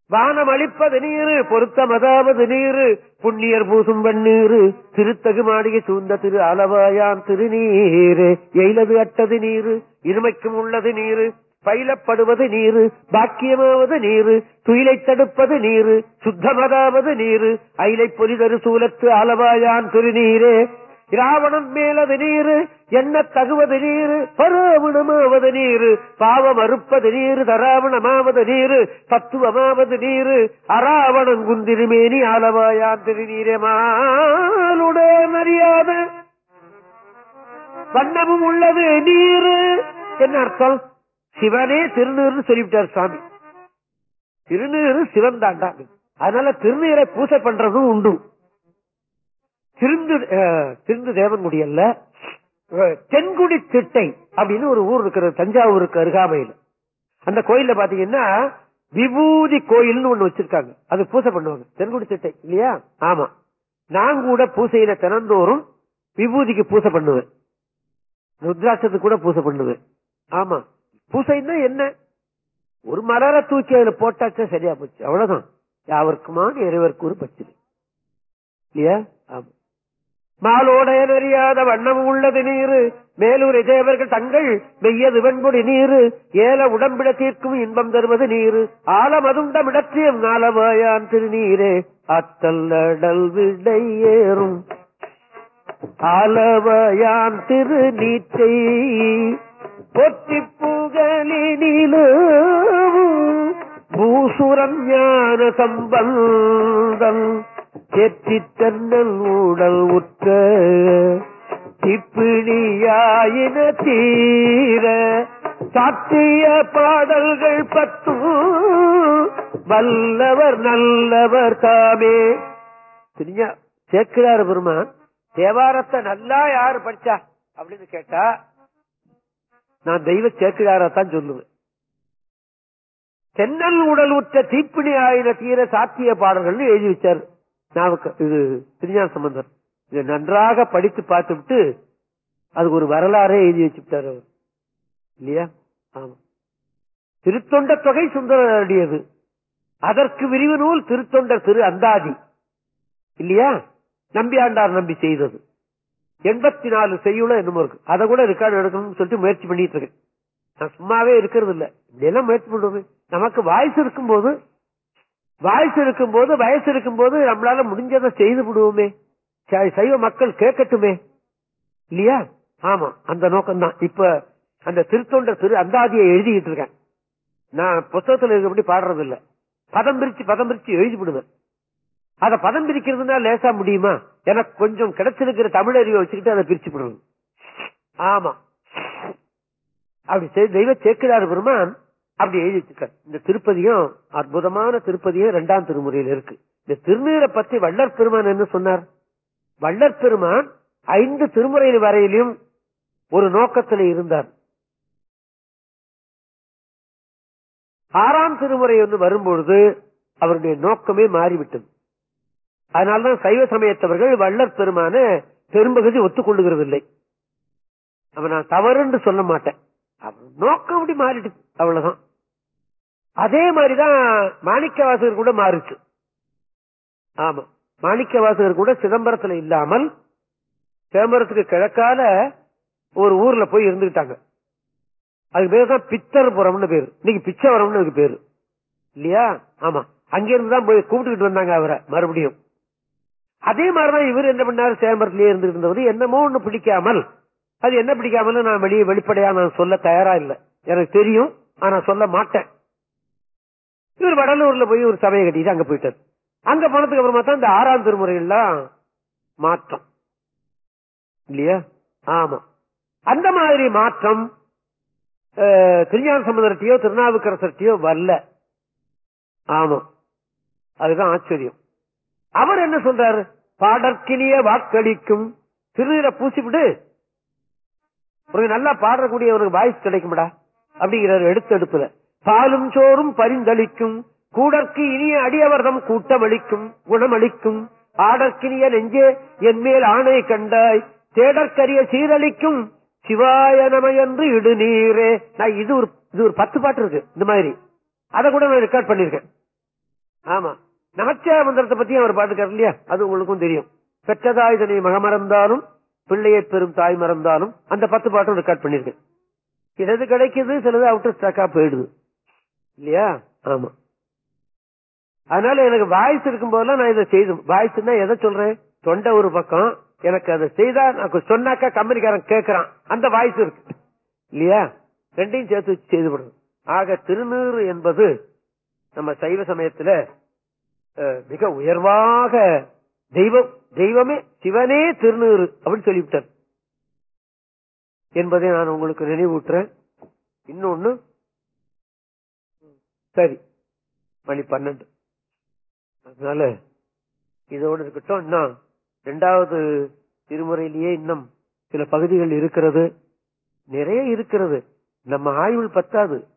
Speaker 2: வானம் அளிப்பது நீரு பொருத்தம் அதாவது நீரு. புண்ணியர் பூசும் வெண்ணீரு திருத்தகு மாடிகை சூழ்ந்த திரு அளவாயான் திருநீரு. எயிலது அட்டது நீரு இருமைக்கும் உள்ளது நீரு. பயிலப்படுவது நீரு பாக்கியமாவது நீரு துயிலை தடுப்பது நீரு சுத்தமதாவது நீரு அயிலை பொலிதரு சூலத்து அளவாயான் திருநீரே. இராவணம் மேலது நீரு என்ன தகுவது நீரு பராவணமாவது நீரு பாவம் அறுப்பது நீரு தராவணமாவது நீரு தத்துவமாவது நீரு அராவணன் குந்திருமேனி அளவாயான் திருநீரே. மாலுடைய மரியாத. வண்ணமும் உள்ளது நீரு. என்ன அர்த்தம்? சிவனே திருநீர்னு சொல்லிவிட்டார் சுவாமி. திருநீர் சிவன் தாண்டா அதனால திருநீரை பூசை பண்றதும் உண்டு. திருந்து திருந்து தேவன்குடி அல்ல தென்குடி திட்டை அப்படின்னு ஒரு ஊர் இருக்கிறது தஞ்சாவூருக்கு அருகாமையில். அந்த கோயில்ல பாத்தீங்கன்னா விபூதி கோயில்னு ஒண்ணு வச்சிருக்காங்க. அது பூசை பண்ணுவாங்க. தென்குடி திட்டை இல்லையா? ஆமா. நான் கூட பூசையில தினந்தோறும் விபூதிக்கு பூசை பண்ணுவேன். ருத்ராட்சத்துக்கு கூட பூசை பண்ணுவேன். ஆமா. பூசைன்னா என்ன? ஒரு மலரை தூக்கி அதுல போட்டாச்சா சரியா போச்சு. அவ்வளவுதான். யாவருக்குமான இறைவருக்கு ஒரு பச்சது இல்லையா? ஆமா. மாலோடைய நெறியாத வண்ணம் உள்ளது நீரு. மேலூர் தேவர்கள் தங்கள் மெய்யது வெண்புடி நீரு. ஏல உடம்பிட தீர்க்கும் இன்பம் தருவது நீரு. ஆலமதுண்டம் இடத்தியம் நாளவாயான் திருநீரே. அத்தல்லடல் விடை ஏறும். ஆலவயான் திருநீற்றை போற்றி புகழினிலும் பூசுரம் ஞான சம்பந்தம் ஏற்றி தன்னல் ஊடல் உற்ற திப்பிணியாயின தீர சாத்திய பாடல்கள் பத்தும் வல்லவர் நல்லவர் தாமே. தெரிஞ்சா சேர்க்கிறார் பெருமான் தேவாரத்தை நல்லா யாரு படிச்சா? அப்படின்னு கேட்டா நான் தெய்வ சேக்கிராரத்தான் சொல்லுவேன். தென்னல் உடல் உற்ற தீப்பிணி ஆயிர தீர சாத்திய பாடல்கள் எழுதி வச்சார். இது திருஞான சம்பந்தர். இதை நன்றாக படித்து பார்த்துவிட்டு அதுக்கு ஒரு வரலாறே எழுதி வச்சுட்டார் அவர். இல்லையா? ஆமா. திருத்தொண்ட தொகை சுந்தரடியது அதற்கு விரிவு நூல் திருத்தொண்டர் திரு அந்தாதி. இல்லையா? நம்பி ஆண்டார் நம்பி செய்தது. எண்பத்தி நாலு செய்யுள என்னமோ இருக்கு. அதை கூட ரெக்கார்டு எடுக்கணும்னு சொல்லிட்டு முயற்சி பண்ணிட்டு இருக்கேன். நான் சும்மாவே இருக்கிறது இல்ல. இப்படி முயற்சி பண்றது நமக்கு வாய்ஸ் இருக்கும்போது வாய்ஸ் இருக்கும்போது வயசு இருக்கும்போது நம்மளால முடிஞ்சதை செய்து விடுவோமே. சைவ மக்கள் கேட்கட்டுமே. இல்லையா? ஆமா அந்த நோக்கம் தான். இப்ப அந்த திருத்தொண்ட திரு அந்தாதியை எழுதிக்கிட்டு இருக்கேன். நான் புத்தகத்துல இருக்கப்படி பாடுறது இல்ல. பதம் பிரிச்சு பதம் பிரிச்சு எழுதி விடுவேன். அத பதம் பிரிக்கிறதுனா லேசா முடியுமா? எனக்கு கொஞ்சம் கிடைச்சிருக்கிற தமிழ் அறிவை வச்சுக்கிட்டு அதை பிரிச்சு விடுறது. ஆமா. அப்படி செய்- தெய்வ சேக்கிரார் பெருமான் அப்படி எழுதிட்டு இந்த திருப்பதியும் அற்புதமான திருப்பதியும் இரண்டாம் திருமுறையில் இருக்கு. இந்த திருநீரை பத்தி வள்ளற் பெருமான் என்ன சொன்னார்? வள்ளற் பெருமான் ஐந்து திருமுறையில் வரையிலும் ஒரு நோக்கத்தில் இருந்தார். ஆறாம் திருமுறை வந்து வரும்பொழுது அவருடைய நோக்கமே மாறிவிட்டது. அதனால்தான் சைவ சமயத்தவர்கள் வள்ளற் பெருமான பெரும்பகுதி ஒத்துக்கொள்ளுகிறதில்லை. அவன் நான் தவறுன்னு சொல்ல மாட்டேன். நோக்கம் அப்படி மாறிடுச்சு அவ்வளவுதான். அதே மாதிரிதான் மாணிக்கவாசகர் கூட மாறுச்சு. ஆமா மாணிக்கவாசகர் கூட சிதம்பரத்துல இல்லாமல் சிதம்பரத்துக்கு கிழக்கால ஒரு ஊர்ல போய் இருந்துகிட்டாங்க. அதுக்கு பேர் தான் பித்தர்புரம்னு பேரு. இன்னைக்கு பிச்சவரம்னு அதுக்கு பேரு. இல்லையா? ஆமா. அங்கிருந்து தான் போய் கூப்பிட்டுக்கிட்டு வந்தாங்க அவரை மறுபடியும். அதே மாதிரிதான் இவர் என்ன பண்ணாரு? சேம்பரத்திலேயே இருந்துட்டு என்னமோ ஒண்ணு பிடிக்காமல் அது என்ன பிடிக்காமல் நான் வெளியே வெளிப்படையா நான் சொல்ல தயாரா இல்லை. எனக்கு தெரியும் ஆனா சொல்ல மாட்டேன். இவர் வடலூர்ல போய் ஒரு சபையை கட்டிட்டு அங்க போயிட்டார். அங்க போனதுக்கு அப்புறமா தான் இந்த ஆறாம் திருமுறைகள்லாம் மாற்றம். இல்லையா? ஆமா. அந்த மாதிரி மாற்றம் திருஞான சமுதரத்தையோ திருநாவுக்கரசர்ட்டியோ வரல. ஆமா. அதுதான் ஆச்சரியம். அவர் என்ன சொல்றாரு? பாடற்கினிய வாக்களிக்கும் திருநீரை பூசிவிடு. உனக்கு நல்லா பாடக்கூடியவனுக்கு வாய்ஸ் கிடைக்கும்டா அப்படிங்கிறார் எடுத்தெடுப்புல பாலும் சோறும் பரிந்தளிக்கும் கூடற்கு இனிய அடியவர்தம் கூட்டமளிக்கும் குணமளிக்கும். ஆடற்கினிய நெஞ்சே என் மேல் ஆணை கண்டாய் தேடற்கரிய சீரழிக்கும். சிவாய நம என்று இடுநீரே நான் இது ஒரு இது ஒரு பத்து பாட்டு இருக்கு இந்த மாதிரி. அதை கூட நான் ரெக்கார்ட் பண்ணிருக்கேன் ஆமா. நமச்சிவாய மந்திரத்தை பத்தி அவர் பாட்டுக்கார் இல்லையா? அது உங்களுக்கும் தெரியும். பெற்றதாய் தன்னை மகமறந்தாலும் பிள்ளையை பெரும் தாய் மறந்தாலும் அந்த பத்து பாட்டும் ரெக்கார்ட் பண்ணிருக்கேன் சிலது கிடைக்குது சிலது அவுட்டர் ஸ்டாக்கா போயிடுது. இல்லையா? ஆமா. அதனால எனக்கு வாய்ஸ் இருக்கும் போதெல்லாம் நான் இதை செய்து வாய்ஸ்னா எதை சொல்றேன்? தொண்டை ஒரு பக்கம். எனக்கு அதை செய்தா நான் சொன்னாக்கா கம்பெனிக்காரன் கேட்கறான் அந்த வாய்ஸ் இருக்கு. இல்லையா? ரெண்டையும் சேர்த்து செய்து விடுறது ஆக திருநீறு என்பது நம்ம சைவ சமயத்துல மிக உயர்வாக தெய்வம் தெய்வமே சிவனே திருநீறு அப்படின்னு சொல்லிவிட்டார். என்பதை நான் உங்களுக்கு நினைவூட்டுறேன். இன்னொன்னு சரி மணி பன்னெண்டு. அதனால இதோடு இருக்கட்டும் இன்னும் இரண்டாவது திருமுறையிலேயே இன்னும் சில பகுதிகள் இருக்கிறது. நிறைய இருக்கிறது. நம்ம ஆய்வில் பத்தாது.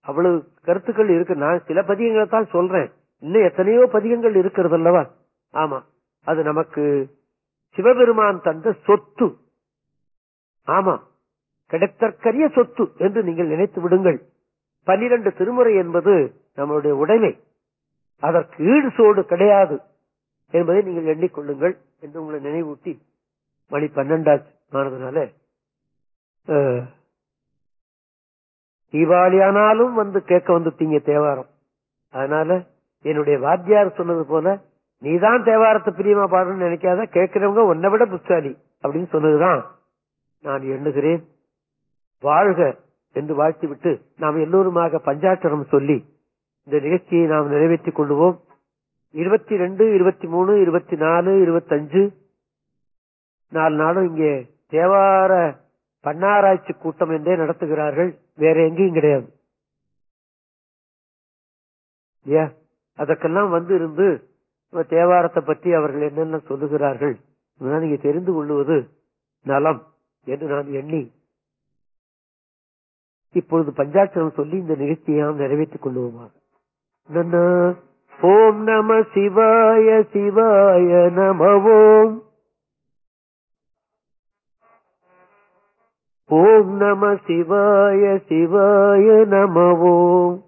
Speaker 2: அவ்வளவு கருத்துக்கள் இருக்கு. நான் சில பதியங்களை தான் சொல்றேன். இன்னும் எத்தனையோ பதிகங்கள் இருக்கிறது அல்லவா ஆமா. அது நமக்கு சிவபெருமான் தந்த சொத்து. ஆமா. கிடைத்தற்கரிய சொத்து என்று நீங்கள் நினைத்து விடுங்கள். பன்னிரண்டு திருமுறை என்பது நம்மளுடைய உடைமை. அதற்கு ஈடு சோடு கிடையாது என்பதை நீங்கள் எண்ணிக்கொள்ளுங்கள் என்று உங்களை நினைவூட்டி மணி பன்னெண்டாச்சு ஆனதுனால தீபாவளி ஆனாலும் வந்து கேட்க வந்துட்டீங்க தேவாரம். அதனால என்னுடைய வாத்தியார் சொன்னது போல நீதான் தேவாரத்தை பிரியமா பாடணும்னு நினைக்காத கேட்கிறவங்க உன்னை விட புத்தாலி அப்படின்னு சொன்னதுதான் நான் எண்ணுகிறேன். வாழ்க என்று வாழ்த்துவிட்டு நாம் எல்லோருமாக பஞ்சாட்சரம் சொல்லி இந்த நிகழ்ச்சியை நாம் நிறைவேற்றிக் கொள்வோம் இருபத்தி ரெண்டு இருபத்தி மூணு இருபத்தி நாலு இருபத்தஞ்சு நாலு நாளும் இங்கே தேவார பன்னாராய்ச்சி கூட்டம் என்றே நடத்துகிறார்கள். வேற எங்கேயும் கிடையாது. ஏன்? அதற்கெல்லாம் வந்து இருந்து தேவாரத்தை பற்றி அவர்கள் என்னென்ன சொல்லுகிறார்கள் நீங்க தெரிந்து கொள்வது நலம் என்று நான் எண்ணி இப்பொழுது பஞ்சாட்சரம் சொல்லி இந்த நிகழ்ச்சியை நாம் நிறைவேற்றிக் கொள்வோமாக. ஓம் நம சிவாய சிவாய நம ஓம் ஓம் நம சிவாய சிவாய நம ஓம்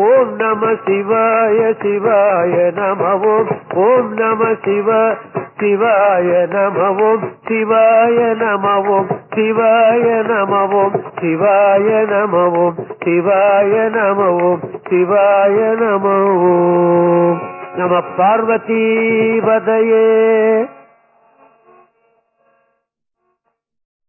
Speaker 2: ஓம் நம சிவாய சிவாய நமவோம் ஓம் நம சிவ சிவாய நமவோம் சிவாய நமவோம் சிவாய நமவோம் சிவாய நமவோம் சிவாய நமவோம் சிவாய நமவோம் நம பார்வதி பதையே